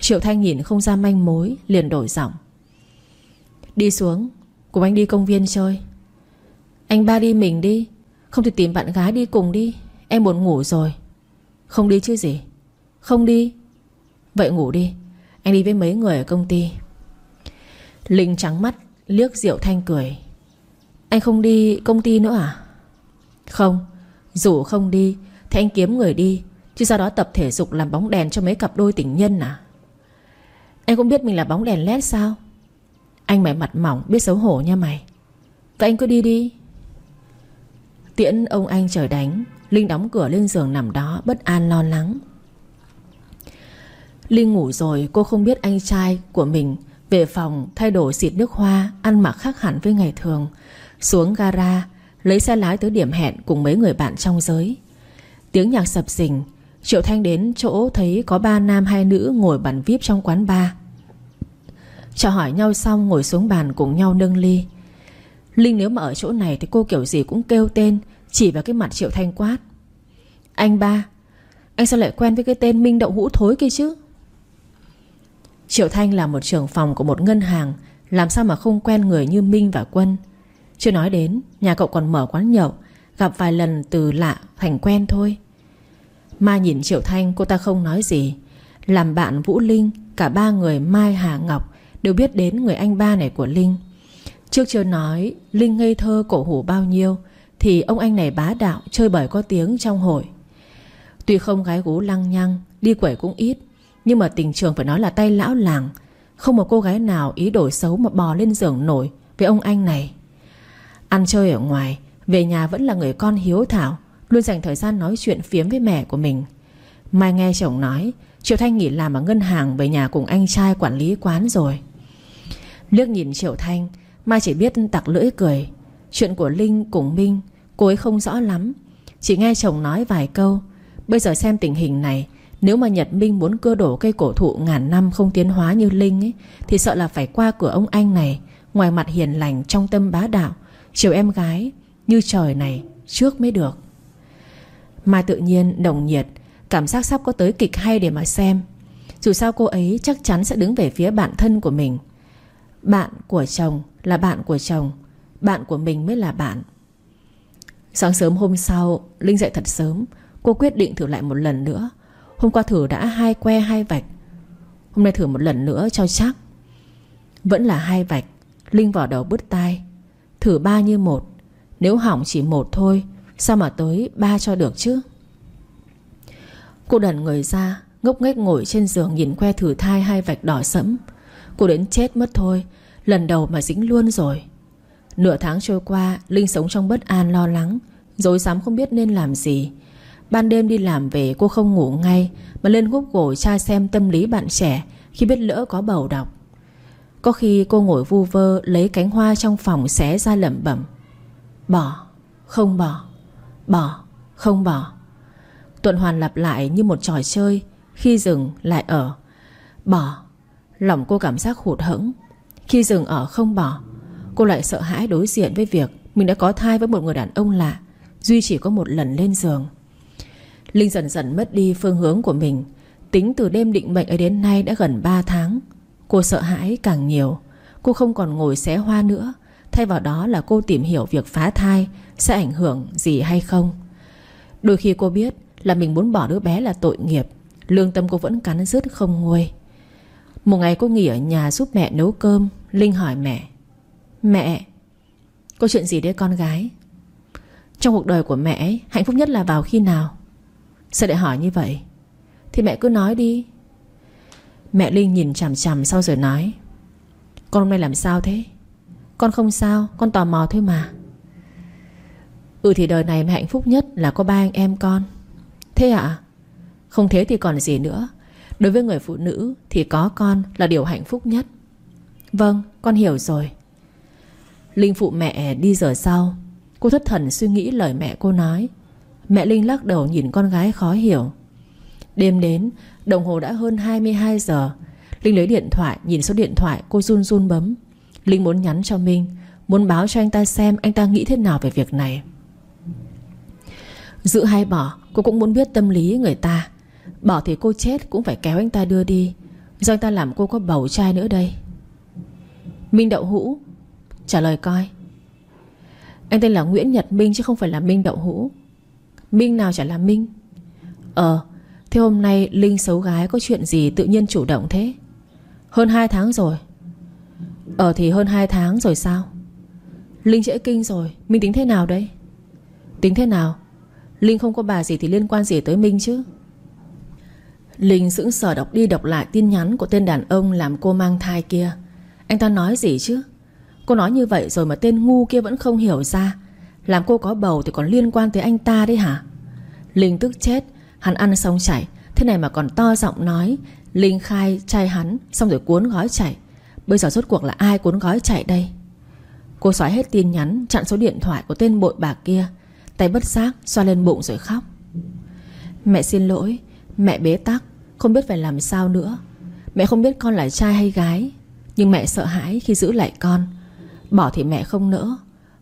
Triệu Thanh nhìn không ra manh mối, Liền đổi giọng. Đi xuống, Cùng anh đi công viên chơi. Anh ba đi mình đi, Không thể tìm bạn gái đi cùng đi. Em buồn ngủ rồi. Không đi chứ gì? Không đi. Vậy ngủ đi, Anh đi với mấy người ở công ty. Linh trắng mắt, liếc Diệu Thanh cười. Anh không đi công ty nữa à? Không. Dù không đi, Thì anh kiếm người đi, Chứ sau đó tập thể dục làm bóng đèn cho mấy cặp đôi tình nhân à? Anh cũng biết mình là bóng đèn led sao? Anh mày mặt mỏng, biết xấu hổ nha mày. Vậy anh cứ đi đi. Tiễn ông anh trời đánh, Linh đóng cửa lên giường nằm đó, Bất an lo lắng. Linh ngủ rồi, cô không biết anh trai của mình Về phòng thay đổi xịt nước hoa, Ăn mặc khác hẳn với ngày thường. Xuống gara Lấy xe lái tới điểm hẹn cùng mấy người bạn trong giới. Tiếng nhạc sập sình, Triệu Thanh đến chỗ thấy có ba nam hai nữ ngồi bàn VIP trong quán bar. Chào hỏi nhau xong ngồi xuống bàn cùng nhau nâng ly. Linh nếu mà ở chỗ này thì cô kiểu gì cũng kêu tên, Chỉ vào cái mặt Triệu Thanh quát. Anh ba, Anh sao lại quen với cái tên Minh Đậu Hũ Thối kia chứ? Triệu Thanh là một trưởng phòng của một ngân hàng, Làm sao mà không quen người như Minh và Quân? Chưa nói đến, Nhà cậu còn mở quán nhậu, Gặp vài lần từ lạ thành quen thôi. Mai nhìn Triệu Thanh, cô ta không nói gì. Làm bạn Vũ Linh, Cả ba người Mai Hà Ngọc Đều biết đến người anh ba này của Linh. Trước chưa nói, Linh ngây thơ cổ hủ bao nhiêu, Thì ông anh này bá đạo, Chơi bời có tiếng trong hội. Tuy không gái gú lăng nhăng, Đi quẩy cũng ít, Nhưng mà tình trường phải nói là tay lão làng. Không một cô gái nào ý đổi xấu mà bò lên giường nổi Với ông anh này. Ăn chơi ở ngoài, Về nhà vẫn là người con hiếu thảo, Luôn dành thời gian nói chuyện phiếm với mẹ của mình. Mai nghe chồng nói, Triệu Thanh nghỉ làm ở ngân hàng Về nhà cùng anh trai quản lý quán rồi. Liếc nhìn Triệu Thanh, Mai chỉ biết tặc lưỡi cười. Chuyện của Linh cùng Minh, Cô ấy không rõ lắm. Chỉ nghe chồng nói vài câu, Bây giờ xem tình hình này, Nếu mà Nhật Minh muốn cưa đổ cây cổ thụ ngàn năm không tiến hóa như Linh ấy, Thì sợ là phải qua cửa ông anh này, Ngoài mặt hiền lành trong tâm bá đạo Chiều em gái, Như trời này, trước mới được. Mà tự nhiên đồng nhiệt, Cảm giác sắp có tới kịch hay để mà xem. Dù sao cô ấy chắc chắn sẽ đứng về phía bạn thân của mình. Bạn của chồng là bạn của chồng, Bạn của mình mới là bạn. Sáng sớm hôm sau, Linh dậy thật sớm. Cô quyết định thử lại một lần nữa. Hôm qua thử đã hai que hai vạch. Hôm nay thử một lần nữa cho chắc. Vẫn là hai vạch, Linh vào đầu bứt tai. Thử ba như một. Nếu hỏng chỉ một thôi, Sao mà tới ba cho được chứ? Cô đần người ra, Ngốc nghếch ngồi trên giường nhìn que thử thai hai vạch đỏ sẫm. Cô đến chết mất thôi, Lần đầu mà dính luôn rồi. Nửa tháng trôi qua, Linh sống trong bất an lo lắng, Dối dám không biết nên làm gì. Ban đêm đi làm về, cô không ngủ ngay, Mà lên Google tra xem tâm lý bạn trẻ Khi biết lỡ có bầu đọc. Có khi cô ngồi vu vơ, Lấy cánh hoa trong phòng xé ra lẩm bẩm. Bỏ, Không bỏ. Bỏ, Không bỏ. Tuần hoàn lặp lại như một trò chơi, Khi dừng lại ở. Bỏ, Lòng cô cảm giác hụt hẫng. Khi dừng ở không bỏ, Cô lại sợ hãi đối diện với việc Mình đã có thai với một người đàn ông lạ, Duy chỉ có một lần lên giường. Linh dần dần mất đi phương hướng của mình. Tính từ đêm định mệnh ấy đến nay đã gần 3 tháng. Cô sợ hãi càng nhiều. Cô không còn ngồi xé hoa nữa. Thay vào đó là cô tìm hiểu việc phá thai Sẽ ảnh hưởng gì hay không. Đôi khi cô biết là mình muốn bỏ đứa bé là tội nghiệp. Lương tâm cô vẫn cắn rứt không nguôi. Một ngày cô nghỉ ở nhà giúp mẹ nấu cơm. Linh hỏi mẹ Mẹ, Có chuyện gì đấy con gái? Trong cuộc đời của mẹ Hạnh phúc nhất là vào khi nào? Sao lại hỏi như vậy? Thì mẹ cứ nói đi Mẹ Linh nhìn chằm chằm sau rồi nói, Con hôm nay làm sao thế? Con không sao, Con tò mò thôi mà. Ừ thì đời này mẹ hạnh phúc nhất là có ba anh em con. Thế ạ? À? Không thế thì còn gì nữa. Đối với người phụ nữ thì có con là điều hạnh phúc nhất. Vâng con hiểu rồi. Linh phụ mẹ đi giờ sau. Cô thất thần suy nghĩ lời mẹ cô nói. Mẹ Linh lắc đầu nhìn con gái khó hiểu. Đêm đến Đồng hồ đã hơn 22 giờ. Linh lấy điện thoại, Nhìn số điện thoại, cô run run bấm. Linh muốn nhắn cho Minh, Muốn báo cho anh ta xem anh ta nghĩ thế nào về việc này. Giữ hay bỏ, Cô cũng muốn biết tâm lý người ta. Bỏ thì cô chết cũng phải kéo anh ta đưa đi. Do anh ta làm cô có bầu trai nữa đây. Minh Đậu Hũ Trả lời coi. Anh tên là Nguyễn Nhật Minh chứ không phải là Minh Đậu Hũ. Minh nào chả là Minh? Ờ Thế hôm nay Linh xấu gái có chuyện gì tự nhiên chủ động thế? Hơn 2 tháng rồi. Ở thì hơn 2 tháng rồi sao? Linh trễ kinh rồi, Minh tính thế nào đây? Tính thế nào? Linh không có bà gì thì liên quan gì tới Minh chứ? Linh sững sờ đọc đi đọc lại tin nhắn của tên đàn ông làm cô mang thai kia. Anh ta nói gì chứ? Cô nói như vậy rồi mà tên ngu kia vẫn không hiểu ra. Làm cô có bầu thì còn liên quan tới anh ta đấy hả? Linh tức chết Hắn ăn xong chảy Thế này mà còn to giọng nói. Linh khai chai hắn, Xong rồi cuốn gói chạy. Bây giờ rốt cuộc là ai cuốn gói chạy đây? Cô xóa hết tin nhắn, Chặn số điện thoại của tên bội bạc kia. Tay bất giác, xoa lên bụng rồi khóc. Mẹ xin lỗi, Mẹ bế tắc, Không biết phải làm sao nữa. Mẹ không biết con là trai hay gái, Nhưng mẹ sợ hãi khi giữ lại con. Bỏ thì mẹ không nỡ.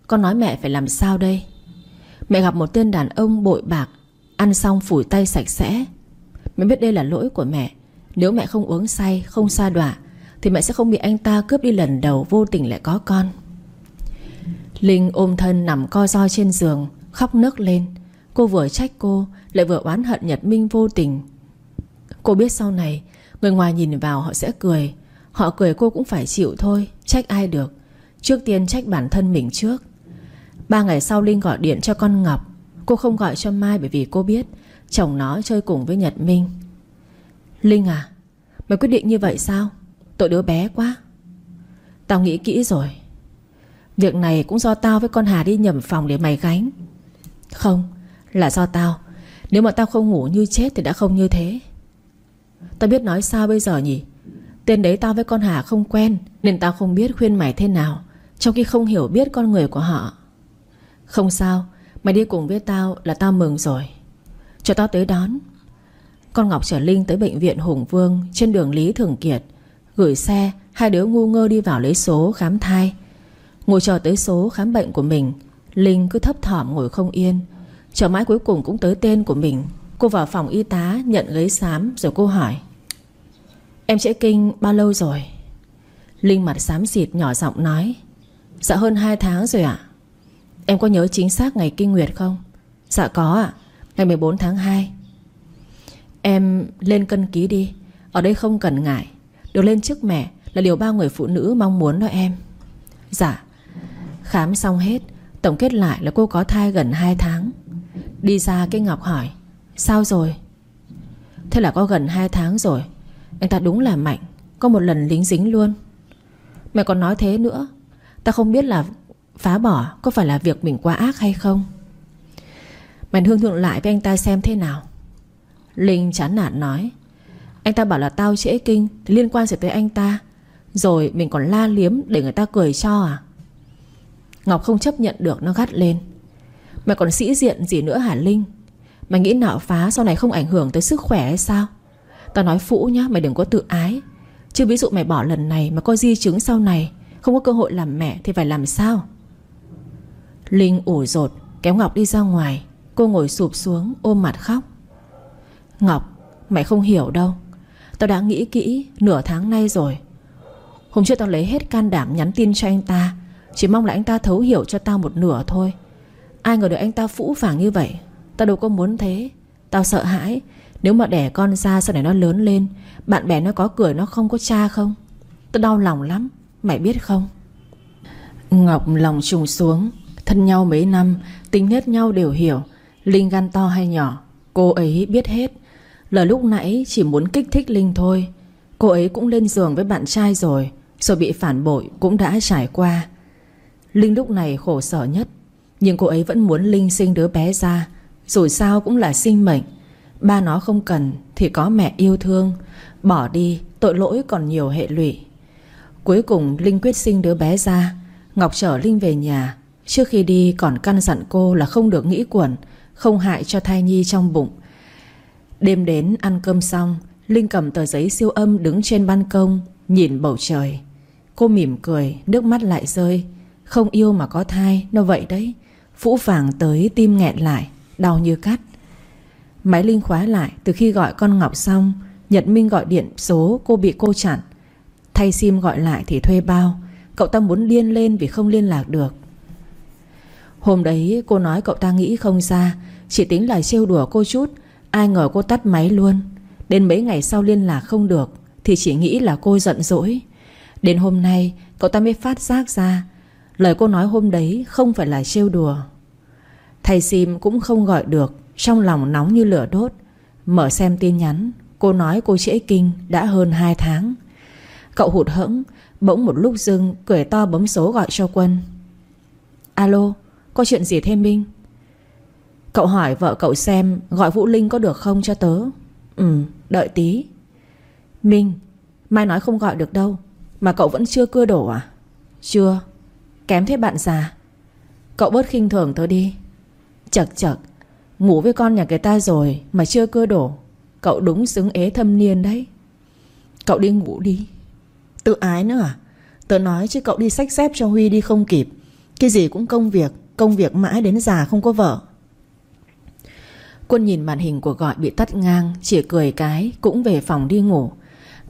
Con nói mẹ phải làm sao đây? Mẹ gặp một tên đàn ông bội bạc Ăn xong phủi tay sạch sẽ. Mẹ biết đây là lỗi của mẹ. Nếu mẹ không uống say, không xa đọa Thì mẹ sẽ không bị anh ta cướp đi lần đầu Vô tình lại có con. Linh ôm thân nằm co ro trên giường Khóc nức lên. Cô vừa trách cô Lại vừa oán hận Nhật Minh vô tình. Cô biết sau này Người ngoài nhìn vào họ sẽ cười. Họ cười cô cũng phải chịu thôi Trách ai được. Trước tiên trách bản thân mình trước. Ba ngày sau Linh gọi điện cho con Ngọc. Cô không gọi cho Mai bởi vì cô biết Chồng nó chơi cùng với Nhật Minh. Linh à Mày quyết định như vậy sao? Tội đứa bé quá. Tao nghĩ kỹ rồi. Việc này cũng do tao với con Hà đi nhầm phòng để mày gánh. Không, Là do tao. Nếu mà tao không ngủ như chết thì đã không như thế. Tao biết nói sao bây giờ nhỉ? Tên đấy tao với con Hà không quen, Nên tao không biết khuyên mày thế nào, Trong khi không hiểu biết con người của họ. Không sao Mày đi cùng với tao là tao mừng rồi. Cho tao tới đón. Con Ngọc chở Linh tới bệnh viện Hùng Vương Trên đường Lý Thường Kiệt, Gửi xe Hai đứa ngu ngơ đi vào lấy số khám thai. Ngồi chờ tới số khám bệnh của mình, Linh cứ thấp thỏm ngồi không yên. Chờ mãi cuối cùng cũng tới tên của mình, Cô vào phòng y tá nhận giấy xám Rồi cô hỏi, Em trễ kinh bao lâu rồi? Linh mặt xám xịt nhỏ giọng nói Dạ hơn 2 tháng rồi ạ. Em có nhớ chính xác ngày kinh nguyệt không? Dạ có ạ. Ngày 14 tháng 2 Em lên cân ký đi. Ở đây không cần ngại. Được lên trước mẹ là điều bao người phụ nữ mong muốn đó em. Dạ. Khám xong hết, Tổng kết lại là cô có thai gần 2 tháng. Đi ra cái Ngọc hỏi, Sao rồi? Thế là có gần 2 tháng rồi. Anh ta đúng là mạnh, Có một lần lính dính luôn. Mẹ còn nói thế nữa. Ta không biết là phá bỏ Có phải là việc mình quá ác hay không? Mày thương thượng lại với anh ta xem thế nào. Linh chán nản nói, Anh ta bảo là tao trễ kinh, Thì liên quan gì tới anh ta? Rồi mình còn la liếm để người ta cười cho à? Ngọc không chấp nhận được, Nó gắt lên. Mày còn sĩ diện gì nữa hả Linh? Mày nghĩ nạo phá sau này không ảnh hưởng tới sức khỏe hay sao? Tao nói phũ nhá, Mày đừng có tự ái. Chứ ví dụ mày bỏ lần này mà có di chứng sau này, Không có cơ hội làm mẹ thì phải làm sao? Linh ủ rột, Kéo Ngọc đi ra ngoài. Cô ngồi sụp xuống, ôm mặt khóc. Ngọc Mày không hiểu đâu. Tao đã nghĩ kỹ, nửa tháng nay rồi. Hôm trước tao lấy hết can đảm nhắn tin cho anh ta, Chỉ mong là anh ta thấu hiểu cho tao một nửa thôi. Ai ngờ được anh ta phũ phàng như vậy. Tao đâu có muốn thế. Tao sợ hãi. Nếu mà đẻ con ra, sau này nó lớn lên, Bạn bè nó có cười nó không có cha không? Tao đau lòng lắm. Mày biết không? Ngọc lòng trùng xuống. Thân nhau mấy năm, Tính nết nhau đều hiểu. Linh gan to hay nhỏ, Cô ấy biết hết. Lời lúc nãy chỉ muốn kích thích Linh thôi. Cô ấy cũng lên giường với bạn trai rồi Rồi bị phản bội cũng đã trải qua. Linh lúc này khổ sở nhất, Nhưng cô ấy vẫn muốn Linh sinh đứa bé ra, Dù sao cũng là sinh mệnh. Ba nó không cần Thì có mẹ yêu thương, Bỏ đi, tội lỗi còn nhiều hệ lụy. Cuối cùng Linh quyết sinh đứa bé ra, Ngọc chở Linh về nhà. Trước khi đi, còn căn dặn cô là không được nghĩ quẩn, Không hại cho thai nhi trong bụng. Đêm đến, ăn cơm xong, Linh cầm tờ giấy siêu âm đứng trên ban công, Nhìn bầu trời. Cô mỉm cười, Nước mắt lại rơi. Không yêu mà có thai, Nó vậy đấy. Phũ phàng tới, tim nghẹn lại, Đau như cắt. Máy Linh khóa lại, Từ khi gọi con Ngọc xong, Nhật Minh gọi điện số, cô bị cô chặn. Thay sim gọi lại thì thuê bao. Cậu ta muốn điên lên vì không liên lạc được. Hôm đấy cô nói cậu ta nghĩ không ra, Chỉ tính là trêu đùa cô chút, Ai ngờ cô tắt máy luôn. Đến mấy ngày sau liên lạc không được, Thì chỉ nghĩ là cô giận dỗi. Đến hôm nay, cậu ta mới phát giác ra, Lời cô nói hôm đấy Không phải là trêu đùa. Thầy sim cũng không gọi được, Trong lòng nóng như lửa đốt. Mở xem tin nhắn, Cô nói cô trễ kinh đã hơn 2 tháng. Cậu hụt hẫng, Bỗng một lúc dưng cười to bấm số gọi cho Quân. Alo có chuyện gì thêm Minh? Cậu hỏi vợ cậu xem Gọi Vũ Linh có được không cho tớ. Ừ đợi tí. Minh, Mai nói không gọi được đâu, Mà cậu vẫn chưa cưa đổ à? Chưa. Kém thế bạn già. Cậu bớt khinh thường tớ đi. Chật chật Ngủ với con nhà người ta rồi Mà chưa cưa đổ. Cậu đúng xứng ế thâm niên đấy. Cậu đi ngủ đi. Tự ái nữa à? Tớ nói chứ cậu đi sách xếp cho Huy đi không kịp. Cái gì cũng công việc. Công việc mãi đến già không có vợ. Quân nhìn màn hình của gọi bị tắt ngang, Chỉ cười cái, Cũng về phòng đi ngủ.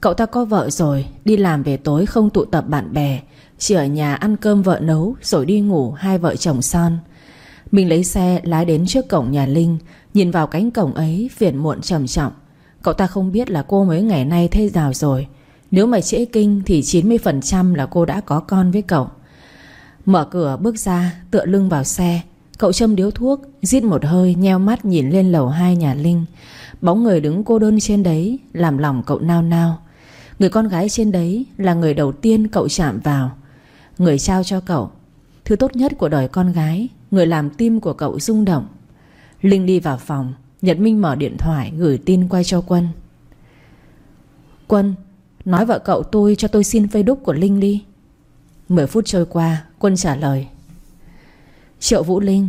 Cậu ta có vợ rồi, Đi làm về tối không tụ tập bạn bè, Chỉ ở nhà ăn cơm vợ nấu, Rồi đi ngủ hai vợ chồng son. Mình lấy xe, lái đến trước cổng nhà Linh, Nhìn vào cánh cổng ấy, Phiền muộn trầm trọng. Cậu ta không biết là cô mấy ngày nay thế nào rồi. Nếu mà trễ kinh Thì 90% là cô đã có con với cậu. Mở cửa bước ra, Tựa lưng vào xe. Cậu châm điếu thuốc Giết một hơi, nheo mắt nhìn lên lầu hai nhà Linh. Bóng người đứng cô đơn trên đấy, Làm lòng cậu nao nao. Người con gái trên đấy là người đầu tiên cậu chạm vào. Người trao cho cậu, Thứ tốt nhất của đời con gái, Người làm tim của cậu rung động. Linh đi vào phòng, Nhật Minh mở điện thoại gửi tin quay cho Quân. Quân, Nói vợ cậu tôi cho tôi xin Facebook của Linh đi. 10 phút trôi qua Quân trả lời. Triệu Vũ Linh,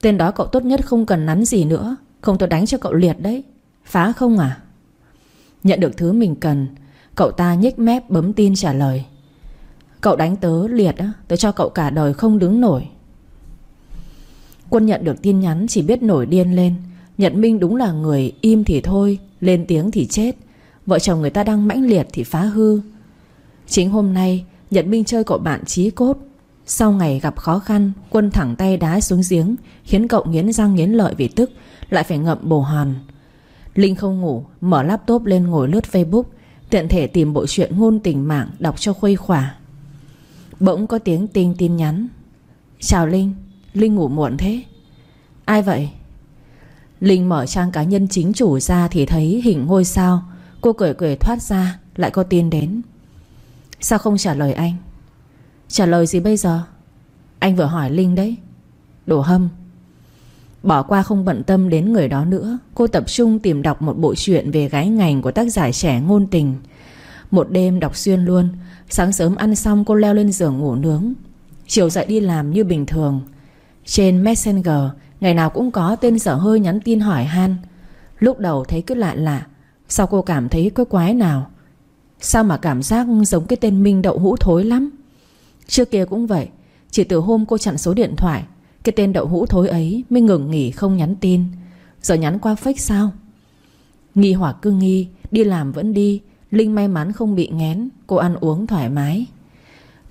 Tên đó cậu tốt nhất không cần nắn gì nữa, Không tôi đánh cho cậu liệt đấy. Phá không à? Nhận được thứ mình cần, Cậu ta nhếch mép bấm tin trả lời. Cậu đánh tớ liệt á, Tớ cho cậu cả đời không đứng nổi. Quân nhận được tin nhắn Chỉ biết nổi điên lên. Nhật Minh đúng là người im thì thôi, Lên tiếng thì chết. Vợ chồng người ta đang mãnh liệt thì phá hư. Chính hôm nay, Nhật Minh chơi cậu bạn trí cốt sau ngày gặp khó khăn, Quân thẳng tay đá xuống giếng, Khiến cậu nghiến răng nghiến lợi vì tức, Lại phải ngậm bồ hòn. Linh không ngủ, Mở laptop lên ngồi lướt Facebook, Tiện thể tìm bộ truyện ngôn tình mạng Đọc cho khuây khỏa. Bỗng có tiếng tin tin nhắn. Chào Linh Linh ngủ muộn thế. Ai vậy? Linh mở trang cá nhân chính chủ ra Thì thấy hình ngôi sao. Cô cười cười thoát ra, Lại có tin đến. Sao không trả lời anh? Trả lời gì bây giờ? Anh vừa hỏi Linh đấy. Đồ hâm. Bỏ qua không bận tâm đến người đó nữa, Cô tập trung tìm đọc một bộ truyện Về gái ngành của tác giả trẻ ngôn tình. Một đêm đọc xuyên luôn, Sáng sớm ăn xong cô leo lên giường ngủ nướng. Chiều dậy đi làm như bình thường. Trên Messenger, Ngày nào cũng có tên sở hơi nhắn tin hỏi han. Lúc đầu thấy cứ lạ lạ Sau cô cảm thấy có quái nào? Sao mà cảm giác giống cái tên Minh đậu hũ thối lắm? Trước kia cũng vậy, Chỉ từ hôm cô chặn số điện thoại, cái tên đậu hũ thối ấy Mới ngừng nghỉ không nhắn tin. Giờ nhắn qua fake sao? Nghi hoặc cứ nghi, Đi làm vẫn đi, Linh may mắn không bị ngén Cô ăn uống thoải mái.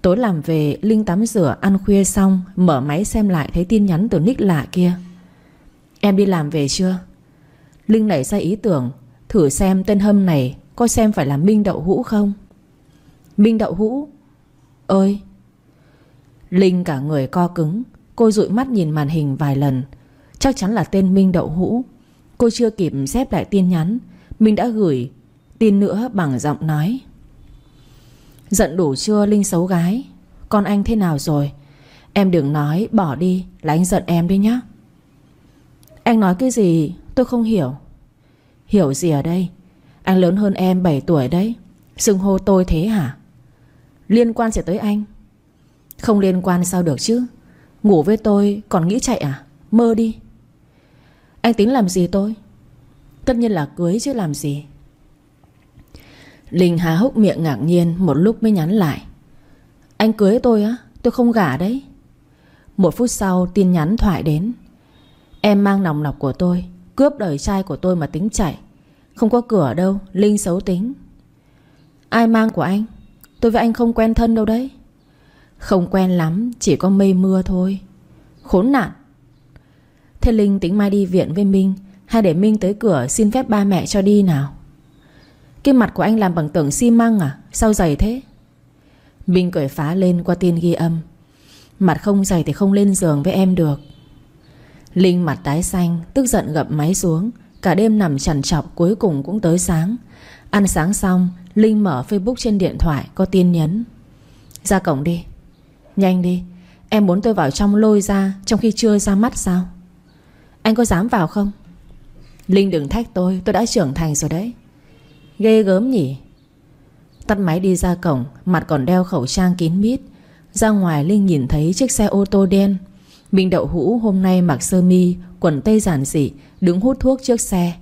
Tối làm về, Linh tắm rửa, ăn khuya xong, Mở máy xem lại thấy tin nhắn từ nick lạ kia. Em đi làm về chưa? Linh nảy ra ý tưởng, Thử xem tên hâm này Có xem phải là Minh Đậu Hũ không? Minh Đậu Hũ? Ơi Linh cả người co cứng. Cô dụi mắt nhìn màn hình vài lần. Chắc chắn là tên Minh Đậu Hũ. Cô chưa kịp xếp lại tin nhắn. Minh đã gửi tin nữa bằng giọng nói. Giận đủ chưa, Linh xấu gái? Con anh thế nào rồi? Em đừng nói, bỏ đi, là anh giận em đi nhá. Anh nói cái gì? Tôi không hiểu. Hiểu gì ở đây? Anh lớn hơn em 7 tuổi đấy. Xưng hô tôi thế hả? Liên quan sẽ tới anh? Không liên quan sao được chứ? Ngủ với tôi còn nghĩ chạy à? Mơ đi. Anh tính làm gì tôi? Tất nhiên là cưới chứ làm gì? Linh há hốc miệng ngạc nhiên Một lúc mới nhắn lại. Anh cưới tôi á, Tôi không gả đấy. Một phút sau tin nhắn thoại đến. Em mang nòng nọc của tôi, Cướp đời trai của tôi mà tính chạy. Không có cửa đâu, Linh xấu tính. Ai mang của anh? Tôi với anh không quen thân đâu đấy không quen lắm, Chỉ có mây mưa thôi. Khốn nạn. Thế Linh tính mai đi viện với Minh, Hay để Minh tới cửa xin phép ba mẹ cho đi nào? Cái mặt của anh làm bằng tưởng xi măng à? Sao dày thế? Minh cười phá lên qua tin ghi âm. Mặt không dày thì không lên giường với em được. Linh mặt tái xanh, Tức giận gập máy xuống. Cả đêm nằm chằn chọc, cuối cùng cũng tới sáng. Ăn sáng xong, Linh mở Facebook trên điện thoại, Có tin nhắn. Ra cổng đi. Nhanh đi, Em muốn tôi vào trong lôi ra Trong khi chưa ra mắt sao? Anh có dám vào không? Linh đừng thách tôi Tôi đã trưởng thành rồi đấy. Ghê gớm nhỉ? Tắt máy đi ra cổng, Mặt còn đeo khẩu trang kín mít. Ra ngoài, Linh nhìn thấy chiếc xe ô tô đen. Minh đậu hũ hôm nay mặc sơ mi, Quần tây giản dị, Đứng hút thuốc trước xe.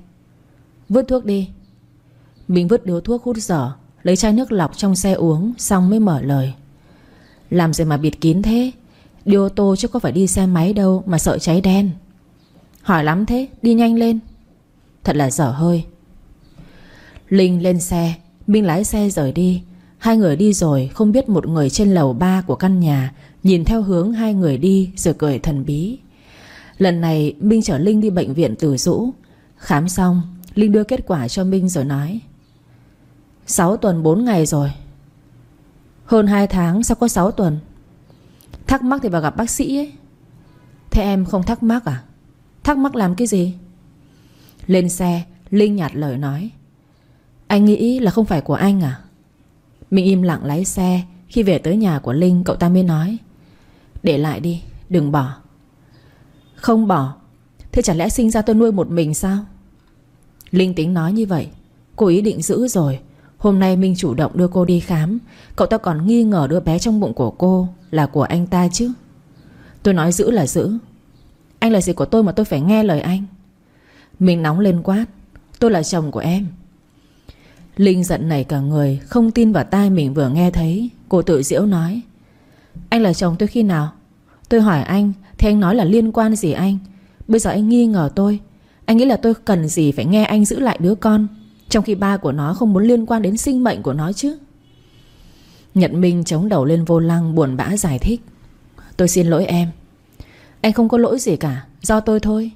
Vứt thuốc đi. Mình vứt điếu thuốc hút dở Lấy chai nước lọc trong xe uống, Xong mới mở lời làm gì mà bịt kín thế? Đi ô tô chứ có phải đi xe máy đâu Mà sợ cháy đen. Hỏi lắm thế, đi nhanh lên. Thật là dở hơi. Linh lên xe, Minh lái xe rời đi. Hai người đi rồi, không biết một người trên lầu ba của căn nhà Nhìn theo hướng hai người đi Rồi cười thần bí. Lần này, Minh chở Linh đi bệnh viện từ dũ. Khám xong, Linh đưa kết quả cho Minh rồi nói. 6 tuần 4 ngày rồi hơn 2 tháng sao có 6 tuần. Thắc mắc thì vào gặp bác sĩ ấy. Thế em không thắc mắc à? Thắc mắc làm cái gì? Lên xe, Linh nhạt lời nói. Anh nghĩ là không phải của anh à? Mình im lặng lái xe, Khi về tới nhà của Linh, cậu ta mới nói. Để lại đi, Đừng bỏ. Không bỏ, Thế chẳng lẽ sinh ra tôi nuôi một mình sao? Linh tính nói như vậy. Cô ý định giữ rồi Hôm nay Minh chủ động đưa cô đi khám. Cậu ta còn nghi ngờ đứa bé trong bụng của cô Là của anh ta chứ. Tôi nói giữ là giữ. Anh là gì của tôi mà tôi phải nghe lời anh? Mình nóng lên quát. Tôi là chồng của em. Linh giận nảy cả người, Không tin vào tai mình vừa nghe thấy. Cô tự diễu nói. Anh là chồng tôi khi nào? Tôi hỏi anh, Thì anh nói là liên quan gì anh? Bây giờ anh nghi ngờ tôi. Anh nghĩ là tôi cần gì phải nghe anh giữ lại đứa con? Trong khi ba của nó không muốn liên quan đến sinh mệnh của nó chứ? Nhật Minh chống đầu lên vô lăng, Buồn bã giải thích. Tôi xin lỗi em. Anh không có lỗi gì cả, Do tôi thôi.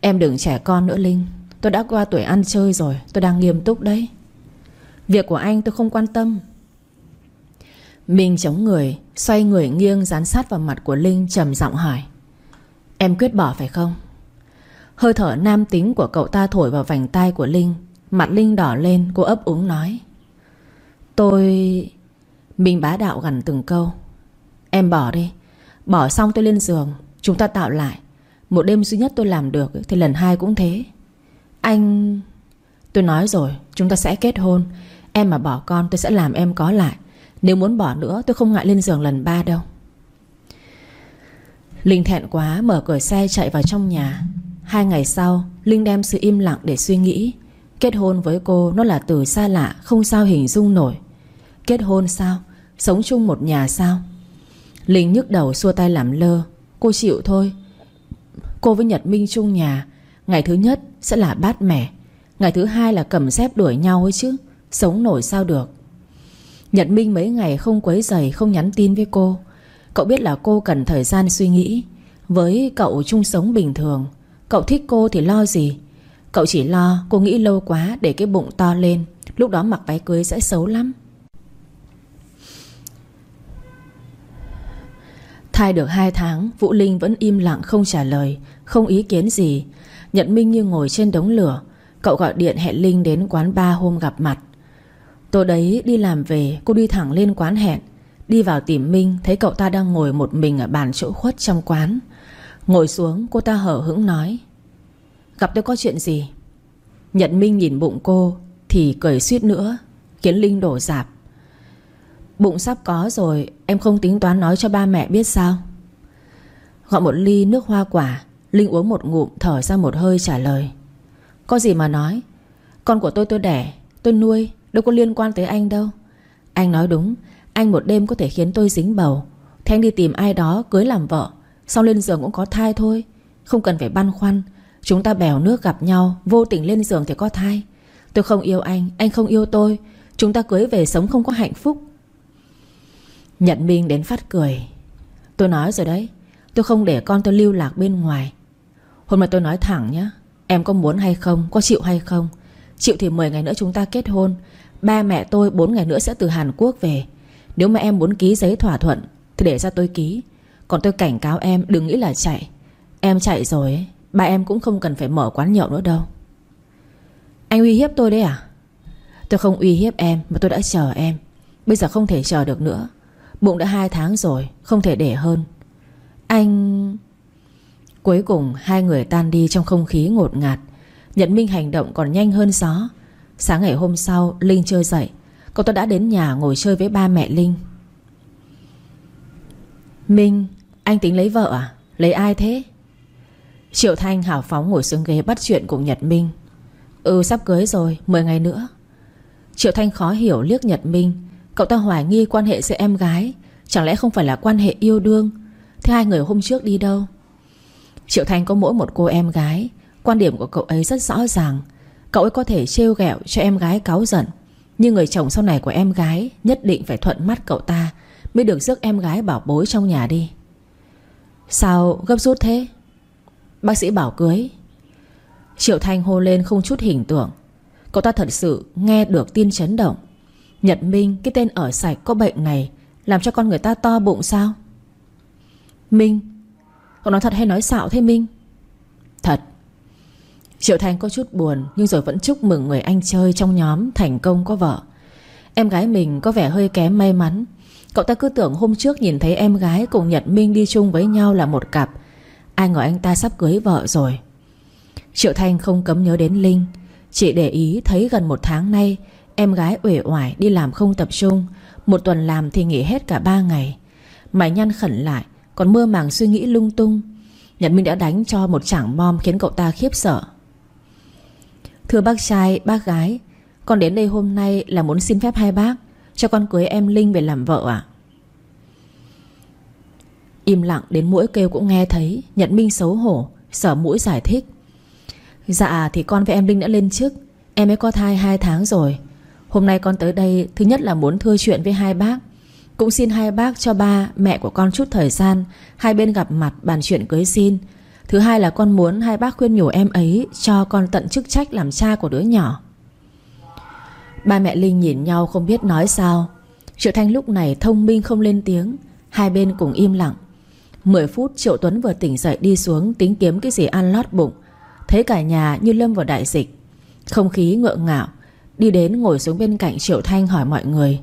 Em đừng trẻ con nữa, Linh. Tôi đã qua tuổi ăn chơi rồi, Tôi đang nghiêm túc đấy. Việc của anh tôi không quan tâm. Minh chống người, Xoay người nghiêng dán sát vào mặt của Linh, trầm giọng hỏi. Em quyết bỏ phải không? Hơi thở nam tính của cậu ta thổi vào vành tai của Linh. Mặt Linh đỏ lên, Cô ấp úng nói. Tôi... Minh bá đạo gần từng câu. Em bỏ đi. Bỏ xong tôi lên giường, Chúng ta tạo lại. Một đêm duy nhất tôi làm được, Thì lần hai cũng thế. Anh... Tôi nói rồi, Chúng ta sẽ kết hôn. Em mà bỏ con, tôi sẽ làm em có lại. Nếu muốn bỏ nữa, tôi không ngại lên giường lần ba đâu. Linh thẹn quá, mở cửa xe chạy vào trong nhà. Hai ngày sau, Linh đem sự im lặng để suy nghĩ. Kết hôn với cô nó là từ xa lạ, Không sao hình dung nổi. Kết hôn sao? Sống chung một nhà sao? Linh nhức đầu xua tay làm lơ. Cô chịu thôi. Cô với Nhật Minh chung nhà, Ngày thứ nhất sẽ là bát mẻ. Ngày thứ hai là cầm dép đuổi nhau ấy chứ. Sống nổi sao được? Nhật Minh mấy ngày không quấy giày, Không nhắn tin với cô. Cậu biết là cô cần thời gian suy nghĩ. Với cậu chung sống bình thường, Cậu thích cô thì lo gì? Cậu chỉ lo, cô nghĩ lâu quá Để cái bụng to lên. Lúc đó mặc váy cưới sẽ xấu lắm. Thai được 2 tháng, Vũ Linh vẫn im lặng không trả lời, Không ý kiến gì. Nhận Minh như ngồi trên đống lửa. Cậu gọi điện hẹn Linh đến quán ba hôm gặp mặt. Tối đấy đi làm về, Cô đi thẳng lên quán hẹn. Đi vào tìm Minh, Thấy cậu ta đang ngồi một mình ở bàn chỗ khuất trong quán. Ngồi xuống, cô ta hở hững nói. Gặp tôi có chuyện gì? Nhận Minh nhìn bụng cô Thì cười suýt nữa, Khiến Linh đổ dạp. Bụng sắp có rồi, Em không tính toán nói cho ba mẹ biết sao? Gọi một ly nước hoa quả, Linh uống một ngụm, thở ra một hơi trả lời. Có gì mà nói? Con của tôi tôi đẻ, Tôi nuôi, Đâu có liên quan tới anh đâu. Anh nói đúng, Anh một đêm có thể khiến tôi dính bầu. Thế anh đi tìm ai đó cưới làm vợ Xong lên giường cũng có thai thôi. Không cần phải băn khoăn Chúng ta bèo nước gặp nhau Vô tình lên giường thì có thai. Tôi không yêu anh Anh không yêu tôi. Chúng ta cưới về sống không có hạnh phúc. Nhận Minh đến phát cười. Tôi nói rồi đấy Tôi không để con tôi lưu lạc bên ngoài. Hôm nay tôi nói thẳng nhé Em có muốn hay không, có chịu hay không? Chịu thì 10 ngày nữa chúng ta kết hôn Ba mẹ tôi 4 ngày nữa sẽ từ Hàn Quốc về. Nếu mà em muốn ký giấy thỏa thuận Thì để ra tôi ký. Còn tôi cảnh cáo em đừng nghĩ là chạy. Em chạy rồi ấy, Ba em cũng không cần phải mở quán nhậu nữa đâu. Anh uy hiếp tôi đấy à? Tôi không uy hiếp em Mà tôi đã chờ em. Bây giờ không thể chờ được nữa. Bụng đã hai tháng rồi, Không thể để hơn. Anh... Cuối cùng hai người tan đi trong không khí ngột ngạt. Nhật Minh hành động còn nhanh hơn gió. Sáng ngày hôm sau, Linh chơi dậy. Cậu ta đã đến nhà ngồi chơi với ba mẹ Linh. Minh, Anh tính lấy vợ à? Lấy ai thế? Triệu Thanh hào phóng ngồi xuống ghế bắt chuyện cùng Nhật Minh. Ừ sắp cưới rồi 10 ngày nữa. Triệu Thanh khó hiểu liếc Nhật Minh. Cậu ta hoài nghi quan hệ giữa em gái. Chẳng lẽ không phải là quan hệ yêu đương? Thế hai người hôm trước đi đâu? Triệu Thanh có mỗi một cô em gái. Quan điểm của cậu ấy rất rõ ràng. Cậu ấy có thể trêu ghẹo cho em gái cáu giận. Nhưng người chồng sau này của em gái Nhất định phải thuận mắt cậu ta Mới được rước em gái bảo bối trong nhà đi. Sao gấp rút thế? Bác sĩ bảo cưới. Triệu Thanh hô lên không chút hình tượng. Cậu ta thật sự nghe được tin chấn động. Nhật Minh, cái tên ở sạch có bệnh này, Làm cho con người ta to bụng sao? Minh, Cậu nói thật hay nói xạo thế Minh? Thật. Triệu Thanh có chút buồn, Nhưng rồi vẫn chúc mừng người anh chơi trong nhóm Thành công có vợ. Em gái mình có vẻ hơi kém may mắn. Cậu ta cứ tưởng hôm trước nhìn thấy em gái Cùng Nhật Minh đi chung với nhau là một cặp Ai ngờ anh ta sắp cưới vợ rồi. Triệu Thanh không cấm nhớ đến Linh. Chị để ý thấy gần một tháng nay Em gái uể oải đi làm không tập trung. Một tuần làm thì nghỉ hết cả ba ngày. Mày nhăn khẩn lại Còn mơ màng suy nghĩ lung tung. Nhật Minh đã đánh cho một chảng bom Khiến cậu ta khiếp sợ. Thưa bác trai, bác gái Con đến đây hôm nay là muốn xin phép hai bác Cho con cưới em Linh về làm vợ ạ. Im lặng đến mũi kêu cũng nghe thấy, Nhật Minh xấu hổ, Sở mũi giải thích. Dạ thì con với em Linh đã lên trước. Em ấy có thai 2 tháng rồi. Hôm nay con tới đây, Thứ nhất là muốn thưa chuyện với hai bác. Cũng xin hai bác cho ba, mẹ của con chút thời gian, Hai bên gặp mặt bàn chuyện cưới xin. Thứ hai là con muốn hai bác khuyên nhủ em ấy Cho con tận chức trách làm cha của đứa nhỏ. Ba mẹ Linh nhìn nhau không biết nói sao. Triệu Thanh lúc này thông minh không lên tiếng, Hai bên cùng im lặng. 10 phút, Triệu Tuấn vừa tỉnh dậy đi xuống, Tính kiếm cái gì ăn lót bụng. Thấy cả nhà như lâm vào đại dịch. Không khí ngượng ngạo. Đi đến ngồi xuống bên cạnh Triệu Thanh hỏi mọi người.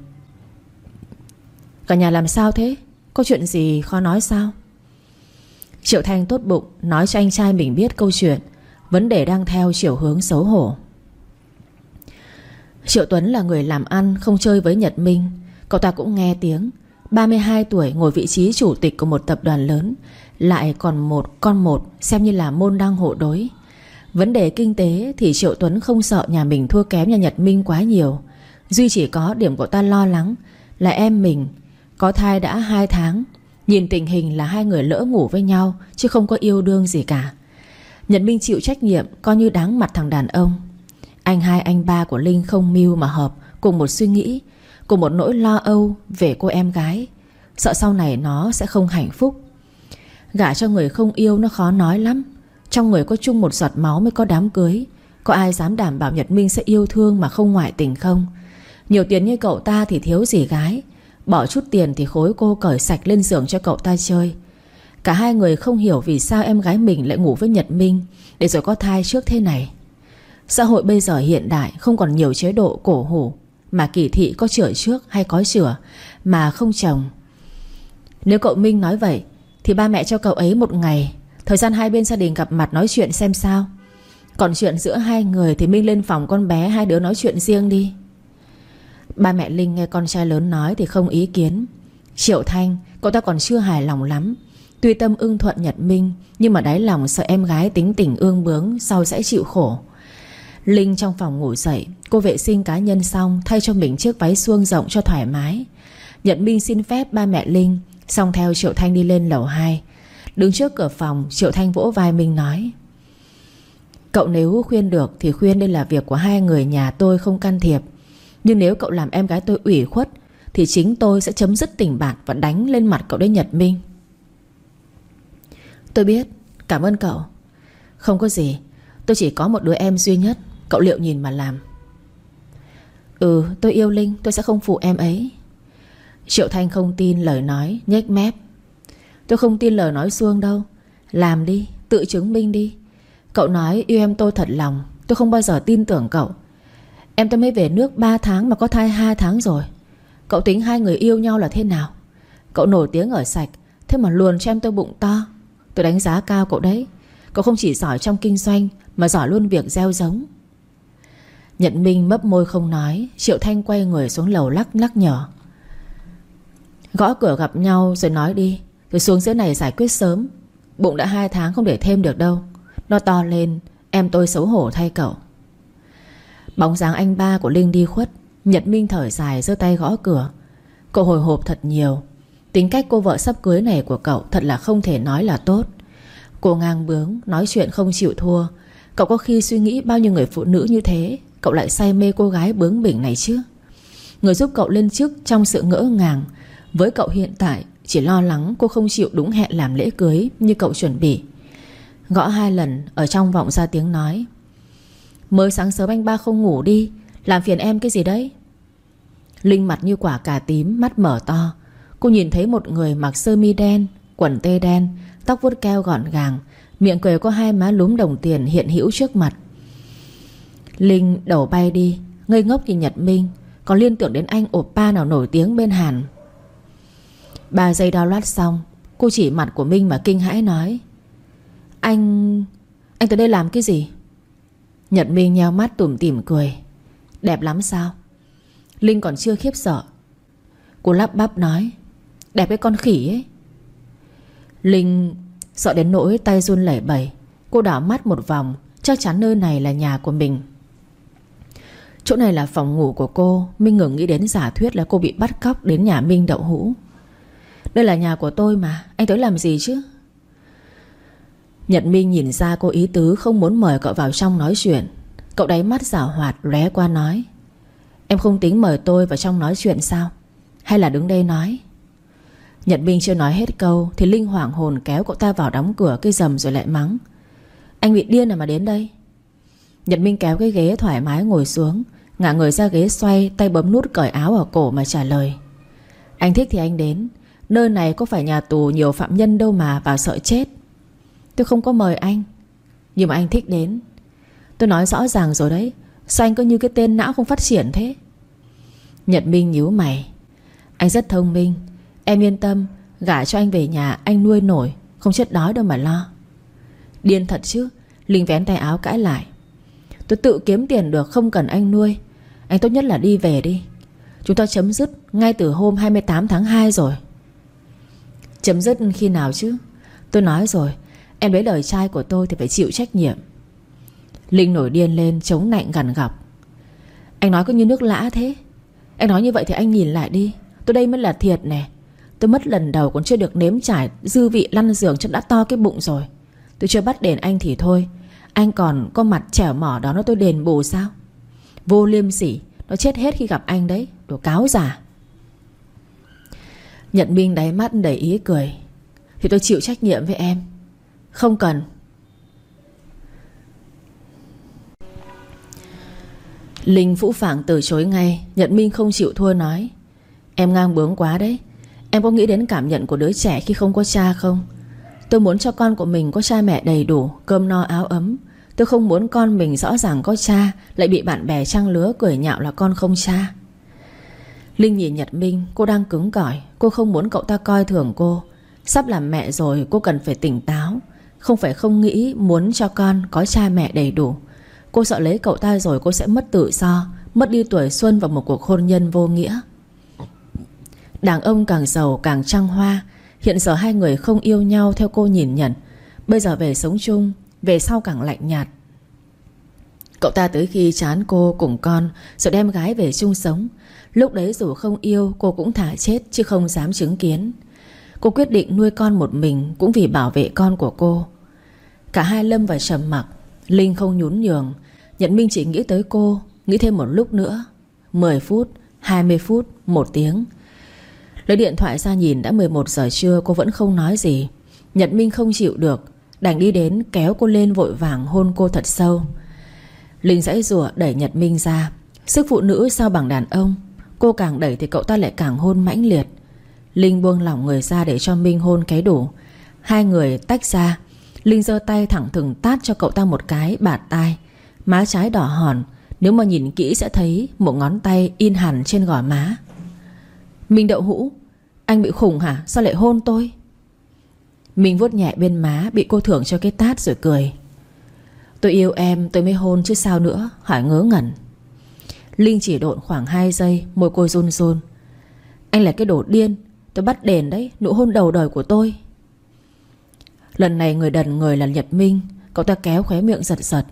Cả nhà làm sao thế? Có chuyện gì khó nói sao? Triệu Thanh tốt bụng, Nói cho anh trai mình biết câu chuyện. Vấn đề đang theo chiều hướng xấu hổ. Triệu Tuấn là người làm ăn, Không chơi với Nhật Minh. Cậu ta cũng nghe tiếng. 32 tuổi, ngồi vị trí chủ tịch của một tập đoàn lớn. Lại còn một con một, Xem như là môn đăng hộ đối. Vấn đề kinh tế thì Triệu Tuấn không sợ nhà mình thua kém nhà Nhật Minh quá nhiều. Duy chỉ có điểm của ta lo lắng Là em mình Có thai đã 2 tháng. Nhìn tình hình là hai người lỡ ngủ với nhau, Chứ không có yêu đương gì cả. Nhật Minh chịu trách nhiệm, Coi như đáng mặt thằng đàn ông. Anh hai, anh ba của Linh không mưu mà hợp Cùng một suy nghĩ. Cùng một nỗi lo âu về cô em gái. Sợ sau này nó sẽ không hạnh phúc. Gả cho người không yêu nó khó nói lắm. Trong người có chung một giọt máu mới có đám cưới. Có ai dám đảm bảo Nhật Minh sẽ yêu thương mà không ngoại tình không? Nhiều tiền như cậu ta thì thiếu gì gái. Bỏ chút tiền thì khối cô cởi sạch lên giường cho cậu ta chơi. Cả hai người không hiểu vì sao em gái mình lại ngủ với Nhật Minh Để rồi có thai trước thế này. Xã hội bây giờ hiện đại, không còn nhiều chế độ cổ hủ. Mà kỳ thị có chữa trước hay có chữa Mà không chồng. Nếu cậu Minh nói vậy, Thì ba mẹ cho cậu ấy một ngày. Thời gian hai bên gia đình gặp mặt nói chuyện xem sao. Còn chuyện giữa hai người Thì Minh lên phòng con bé hai đứa nói chuyện riêng đi. Ba mẹ Linh nghe con trai lớn nói Thì không ý kiến. Triệu Thanh, Cậu ta còn chưa hài lòng lắm. Tuy tâm ưng thuận Nhật Minh, Nhưng mà đáy lòng sợ em gái tính tình ương bướng Sau sẽ chịu khổ. Linh trong phòng ngủ dậy Cô vệ sinh cá nhân xong, Thay cho mình chiếc váy suông rộng cho thoải mái. Nhật Minh xin phép ba mẹ Linh, Xong theo Triệu Thanh đi lên lầu 2 Đứng trước cửa phòng, Triệu Thanh vỗ vai Minh nói, Cậu nếu khuyên được Thì khuyên đây là việc của hai người nhà tôi không can thiệp. Nhưng nếu cậu làm em gái tôi ủy khuất, Thì chính tôi sẽ chấm dứt tình bạn Và đánh lên mặt cậu đấy Nhật Minh. Tôi biết, Cảm ơn cậu. Không có gì, Tôi chỉ có một đứa em duy nhất, Cậu liệu nhìn mà làm. Ừ tôi yêu Linh, Tôi sẽ không phụ em ấy. Triệu Thanh không tin lời nói, nhếch mép. Tôi không tin lời nói xuông đâu. Làm đi, Tự chứng minh đi. Cậu nói yêu em tôi thật lòng, Tôi không bao giờ tin tưởng cậu. Em tôi mới về nước 3 tháng mà có thai 2 tháng rồi. Cậu tính hai người yêu nhau là thế nào? Cậu nổi tiếng ở sạch, Thế mà luồn cho em tôi bụng to. Tôi đánh giá cao cậu đấy. Cậu không chỉ giỏi trong kinh doanh, Mà giỏi luôn việc gieo giống. Nhận Minh mấp môi không nói, Triệu Thanh quay người xuống lầu lắc lắc nhở. Gõ cửa gặp nhau rồi nói đi Rồi xuống dưới này giải quyết sớm. Bụng đã hai tháng không để thêm được đâu. Nó to lên, Em tôi xấu hổ thay cậu. Bóng dáng anh ba của Linh đi khuất, Nhật Minh thở dài giơ tay gõ cửa. Cậu hồi hộp thật nhiều. Tính cách cô vợ sắp cưới này của cậu Thật là không thể nói là tốt. Cô ngang bướng, Nói chuyện không chịu thua. Cậu có khi suy nghĩ bao nhiêu người phụ nữ như thế? Cậu lại say mê cô gái bướng bỉnh này chứ? Người giúp cậu lên trước trong sự ngỡ ngàng. Với cậu hiện tại, Chỉ lo lắng cô không chịu đúng hẹn làm lễ cưới Như cậu chuẩn bị. Gõ hai lần, ở trong vọng ra tiếng nói. Mới sáng sớm anh ba không ngủ đi, Làm phiền em cái gì đấy? Linh mặt như quả cà tím, Mắt mở to. Cô nhìn thấy một người mặc sơ mi đen, Quần tê đen, Tóc vuốt keo gọn gàng. Miệng cười có hai má lúm đồng tiền hiện hữu trước mặt. Linh đầu bay đi. Ngây ngốc nhìn Nhật Minh, Còn liên tưởng đến anh oppa nào nổi tiếng bên Hàn. Ba giây đo loát xong, Cô chỉ mặt của Minh mà kinh hãi nói, Anh... Anh tới đây làm cái gì? Nhật Minh nheo mắt tủm tỉm cười. Đẹp lắm sao? Linh còn chưa khiếp sợ. Cô lắp bắp nói, Đẹp cái con khỉ ấy. Linh sợ đến nỗi tay run lẩy bẩy. Cô đảo mắt một vòng, Chắc chắn nơi này là nhà của mình. Chỗ này là phòng ngủ của cô. Minh ngừng nghĩ đến giả thuyết là cô bị bắt cóc Đến nhà Minh đậu hũ. Đây là nhà của tôi mà, Anh tới làm gì chứ? Nhật Minh nhìn ra cô ý tứ Không muốn mời cậu vào trong nói chuyện. Cậu đáy mắt giả hoạt lóe qua nói, Em không tính mời tôi vào trong nói chuyện sao? Hay là đứng đây nói? Nhật Minh chưa nói hết câu Thì Linh hoảng hồn kéo cậu ta vào đóng cửa Cái rầm rồi lại mắng, Anh bị điên à mà đến đây. Nhật Minh kéo cái ghế thoải mái ngồi xuống Ngả người ra ghế xoay, Tay bấm nút cởi áo ở cổ mà trả lời. Anh thích thì anh đến. Nơi này có phải nhà tù nhiều phạm nhân đâu mà Vào sợ chết. Tôi không có mời anh, Nhưng mà anh thích đến. Tôi nói rõ ràng rồi đấy, Sao anh có như cái tên não không phát triển thế? Nhật Minh nhíu mày. Anh rất thông minh. Em yên tâm, Gả cho anh về nhà, anh nuôi nổi, Không chết đói đâu mà lo. Điên thật chứ, Linh vén tay áo cãi lại. Tôi tự kiếm tiền được, không cần anh nuôi. Anh tốt nhất là đi về đi. Chúng ta chấm dứt ngay từ hôm 28 tháng 2 rồi. Chấm dứt khi nào chứ? Tôi nói rồi, Em lấy lời trai của tôi thì phải chịu trách nhiệm. Linh nổi điên lên, chống nạnh gằn gọc. Anh nói cứ như nước lã thế. Anh nói như vậy thì anh nhìn lại đi. Tôi đây mới là thiệt nè. Tôi mất lần đầu còn chưa được nếm trải Dư vị lăn giường chắc đã to cái bụng rồi. Tôi chưa bắt đền anh thì thôi. Anh còn có mặt trẻo mỏ đó, nó tôi đền bù sao? Vô liêm sỉ. Nó chết hết khi gặp anh đấy. Đồ cáo giả Nhận Minh đáy mắt đầy ý cười. Thì tôi chịu trách nhiệm với em. Không cần. Linh phũ phảng từ chối ngay. Nhận Minh không chịu thua nói. Em ngang bướng quá đấy. Em có nghĩ đến cảm nhận của đứa trẻ khi không có cha không? Tôi muốn cho con của mình có cha mẹ đầy đủ, Cơm no áo ấm. Tôi không muốn con mình rõ ràng có cha, Lại bị bạn bè trăng lứa cười nhạo là con không cha. Linh nhìn Nhật Minh, Cô đang cứng cỏi, Cô không muốn cậu ta coi thường cô. Sắp làm mẹ rồi, cô cần phải tỉnh táo. Không phải không nghĩ muốn cho con có cha mẹ đầy đủ. Cô sợ lấy cậu ta rồi cô sẽ mất tự do, Mất đi tuổi xuân vào một cuộc hôn nhân vô nghĩa. Đàn ông càng giàu càng trăng hoa. Hiện giờ hai người không yêu nhau theo cô nhìn nhận. Bây giờ về sống chung về sau càng lạnh nhạt. Cậu ta tới khi chán cô cùng con Rồi đem gái về chung sống. Lúc đấy dù không yêu cô cũng thả chết Chứ không dám chứng kiến. Cô quyết định nuôi con một mình Cũng vì bảo vệ con của cô. Cả hai Lâm và trầm mặc Linh không nhún nhường. Nhận Minh chỉ nghĩ tới cô Nghĩ thêm một lúc nữa. 10 phút, 20 phút, 1 tiếng. Lấy điện thoại ra nhìn đã 11 giờ trưa Cô vẫn không nói gì. Nhật Minh không chịu được. Đành đi đến kéo cô lên vội vàng hôn cô thật sâu. Linh dãy rủa đẩy Nhật Minh ra. Sức phụ nữ sao bằng đàn ông? Cô càng đẩy thì cậu ta lại càng hôn mãnh liệt. Linh buông lỏng người ra để cho Minh hôn cái đủ. Hai người tách ra. Linh giơ tay thẳng thừng tát cho cậu ta một cái bạt tai. Má trái đỏ hòn. Nếu mà nhìn kỹ sẽ thấy Một ngón tay in hẳn trên gò má. Minh đậu hũ. Anh bị khủng hả? Sao lại hôn tôi? Minh vuốt nhẹ bên má, Bị cô thưởng cho cái tát rồi cười. Tôi yêu em, tôi mới hôn chứ sao nữa Hỏi ngớ ngẩn. Linh chỉ độn khoảng 2 giây, Môi cô run run. Anh là cái đồ điên, Tôi bắt đền đấy, Nụ hôn đầu đời của tôi. Lần này người đần người là Nhật Minh, Cậu ta kéo khóe miệng giật giật.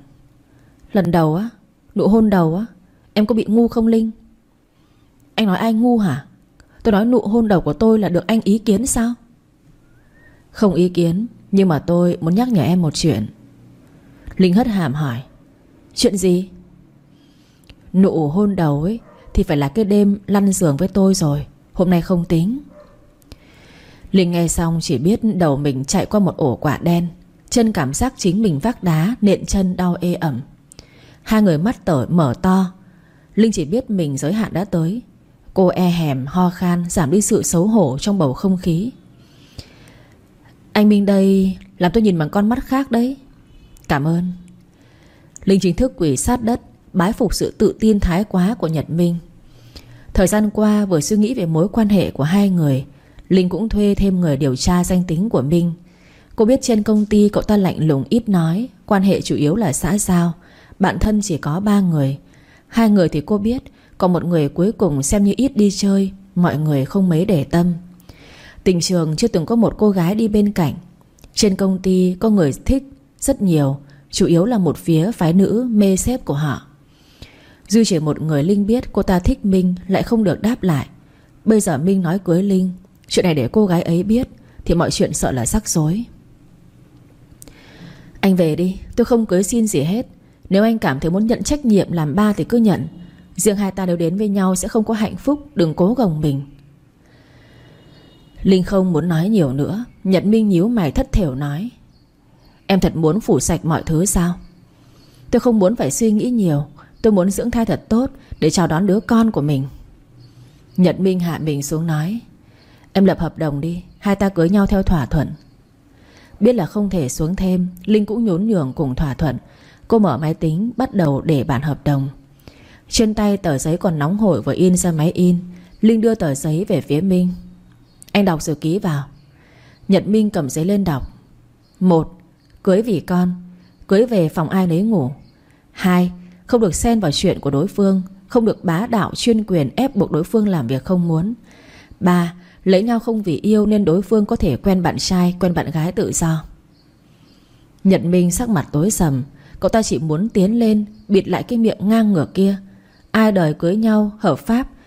Lần đầu á, Nụ hôn đầu á, Em có bị ngu không Linh? Anh nói ai ngu hả? Tôi nói nụ hôn đầu của tôi là được anh ý kiến sao? Không ý kiến, Nhưng mà tôi muốn nhắc nhở em một chuyện. Linh hất hàm hỏi, Chuyện gì? Nụ hôn đầu ấy Thì phải là cái đêm lăn giường với tôi rồi, Hôm nay không tính. Linh nghe xong chỉ biết đầu mình chạy qua một ổ quả đen, Chân cảm giác chính mình vác đá, Nện chân đau ê ẩm. Hai người mắt tở mở to. Linh chỉ biết mình giới hạn đã tới. Cô e hèm ho khan, Giảm đi sự xấu hổ trong bầu không khí. Anh Minh đây Làm tôi nhìn bằng con mắt khác đấy. Cảm ơn. Linh chính thức quỷ sát đất, Bái phục sự tự tin thái quá của Nhật Minh. Thời gian qua, vừa suy nghĩ về mối quan hệ của hai người, Linh cũng thuê thêm người điều tra danh tính của Minh. Cô biết trên công ty cậu ta lạnh lùng ít nói, Quan hệ chủ yếu là xã giao, Bạn thân chỉ có ba người. Hai người thì cô biết, Còn một người cuối cùng xem như ít đi chơi, Mọi người không mấy để tâm. Tình trường chưa từng có một cô gái đi bên cạnh. Trên công ty có người thích Rất nhiều, Chủ yếu là một phía phái nữ mê sếp của họ. Duy chỉ một người Linh biết cô ta thích Minh Lại không được đáp lại. Bây giờ Minh nói cưới Linh, Chuyện này để cô gái ấy biết Thì mọi chuyện sợ là rắc rối. Anh về đi, Tôi không cưới xin gì hết. Nếu anh cảm thấy muốn nhận trách nhiệm làm ba thì cứ nhận. Riêng hai ta nếu đến với nhau Sẽ không có hạnh phúc, Đừng cố gồng mình. Linh không muốn nói nhiều nữa. Nhật Minh nhíu mày thất thểu nói, Em thật muốn phủ sạch mọi thứ sao? Tôi không muốn phải suy nghĩ nhiều. Tôi muốn dưỡng thai thật tốt Để chào đón đứa con của mình. Nhật Minh hạ mình xuống nói, Em lập hợp đồng đi, Hai ta cưới nhau theo thỏa thuận. Biết là không thể xuống thêm, Linh cũng nhún nhường cùng thỏa thuận. Cô mở máy tính, bắt đầu để bản hợp đồng. Trên tay tờ giấy còn nóng hổi Vừa in ra máy in. Linh đưa tờ giấy về phía Minh. Anh đọc rồi ký vào. Nhật Minh cầm giấy lên đọc. Một, Cưới vì con, Cưới về phòng ai nấy ngủ. Hai, Không được xen vào chuyện của đối phương, Không được bá đạo chuyên quyền ép buộc đối phương làm việc không muốn. Ba, Lấy nhau không vì yêu nên đối phương có thể quen bạn trai, Quen bạn gái tự do. Nhật Minh sắc mặt tối sầm. Cậu ta chỉ muốn tiến lên, Bịt lại cái miệng ngang ngược kia. Ai đời cưới nhau, hợp pháp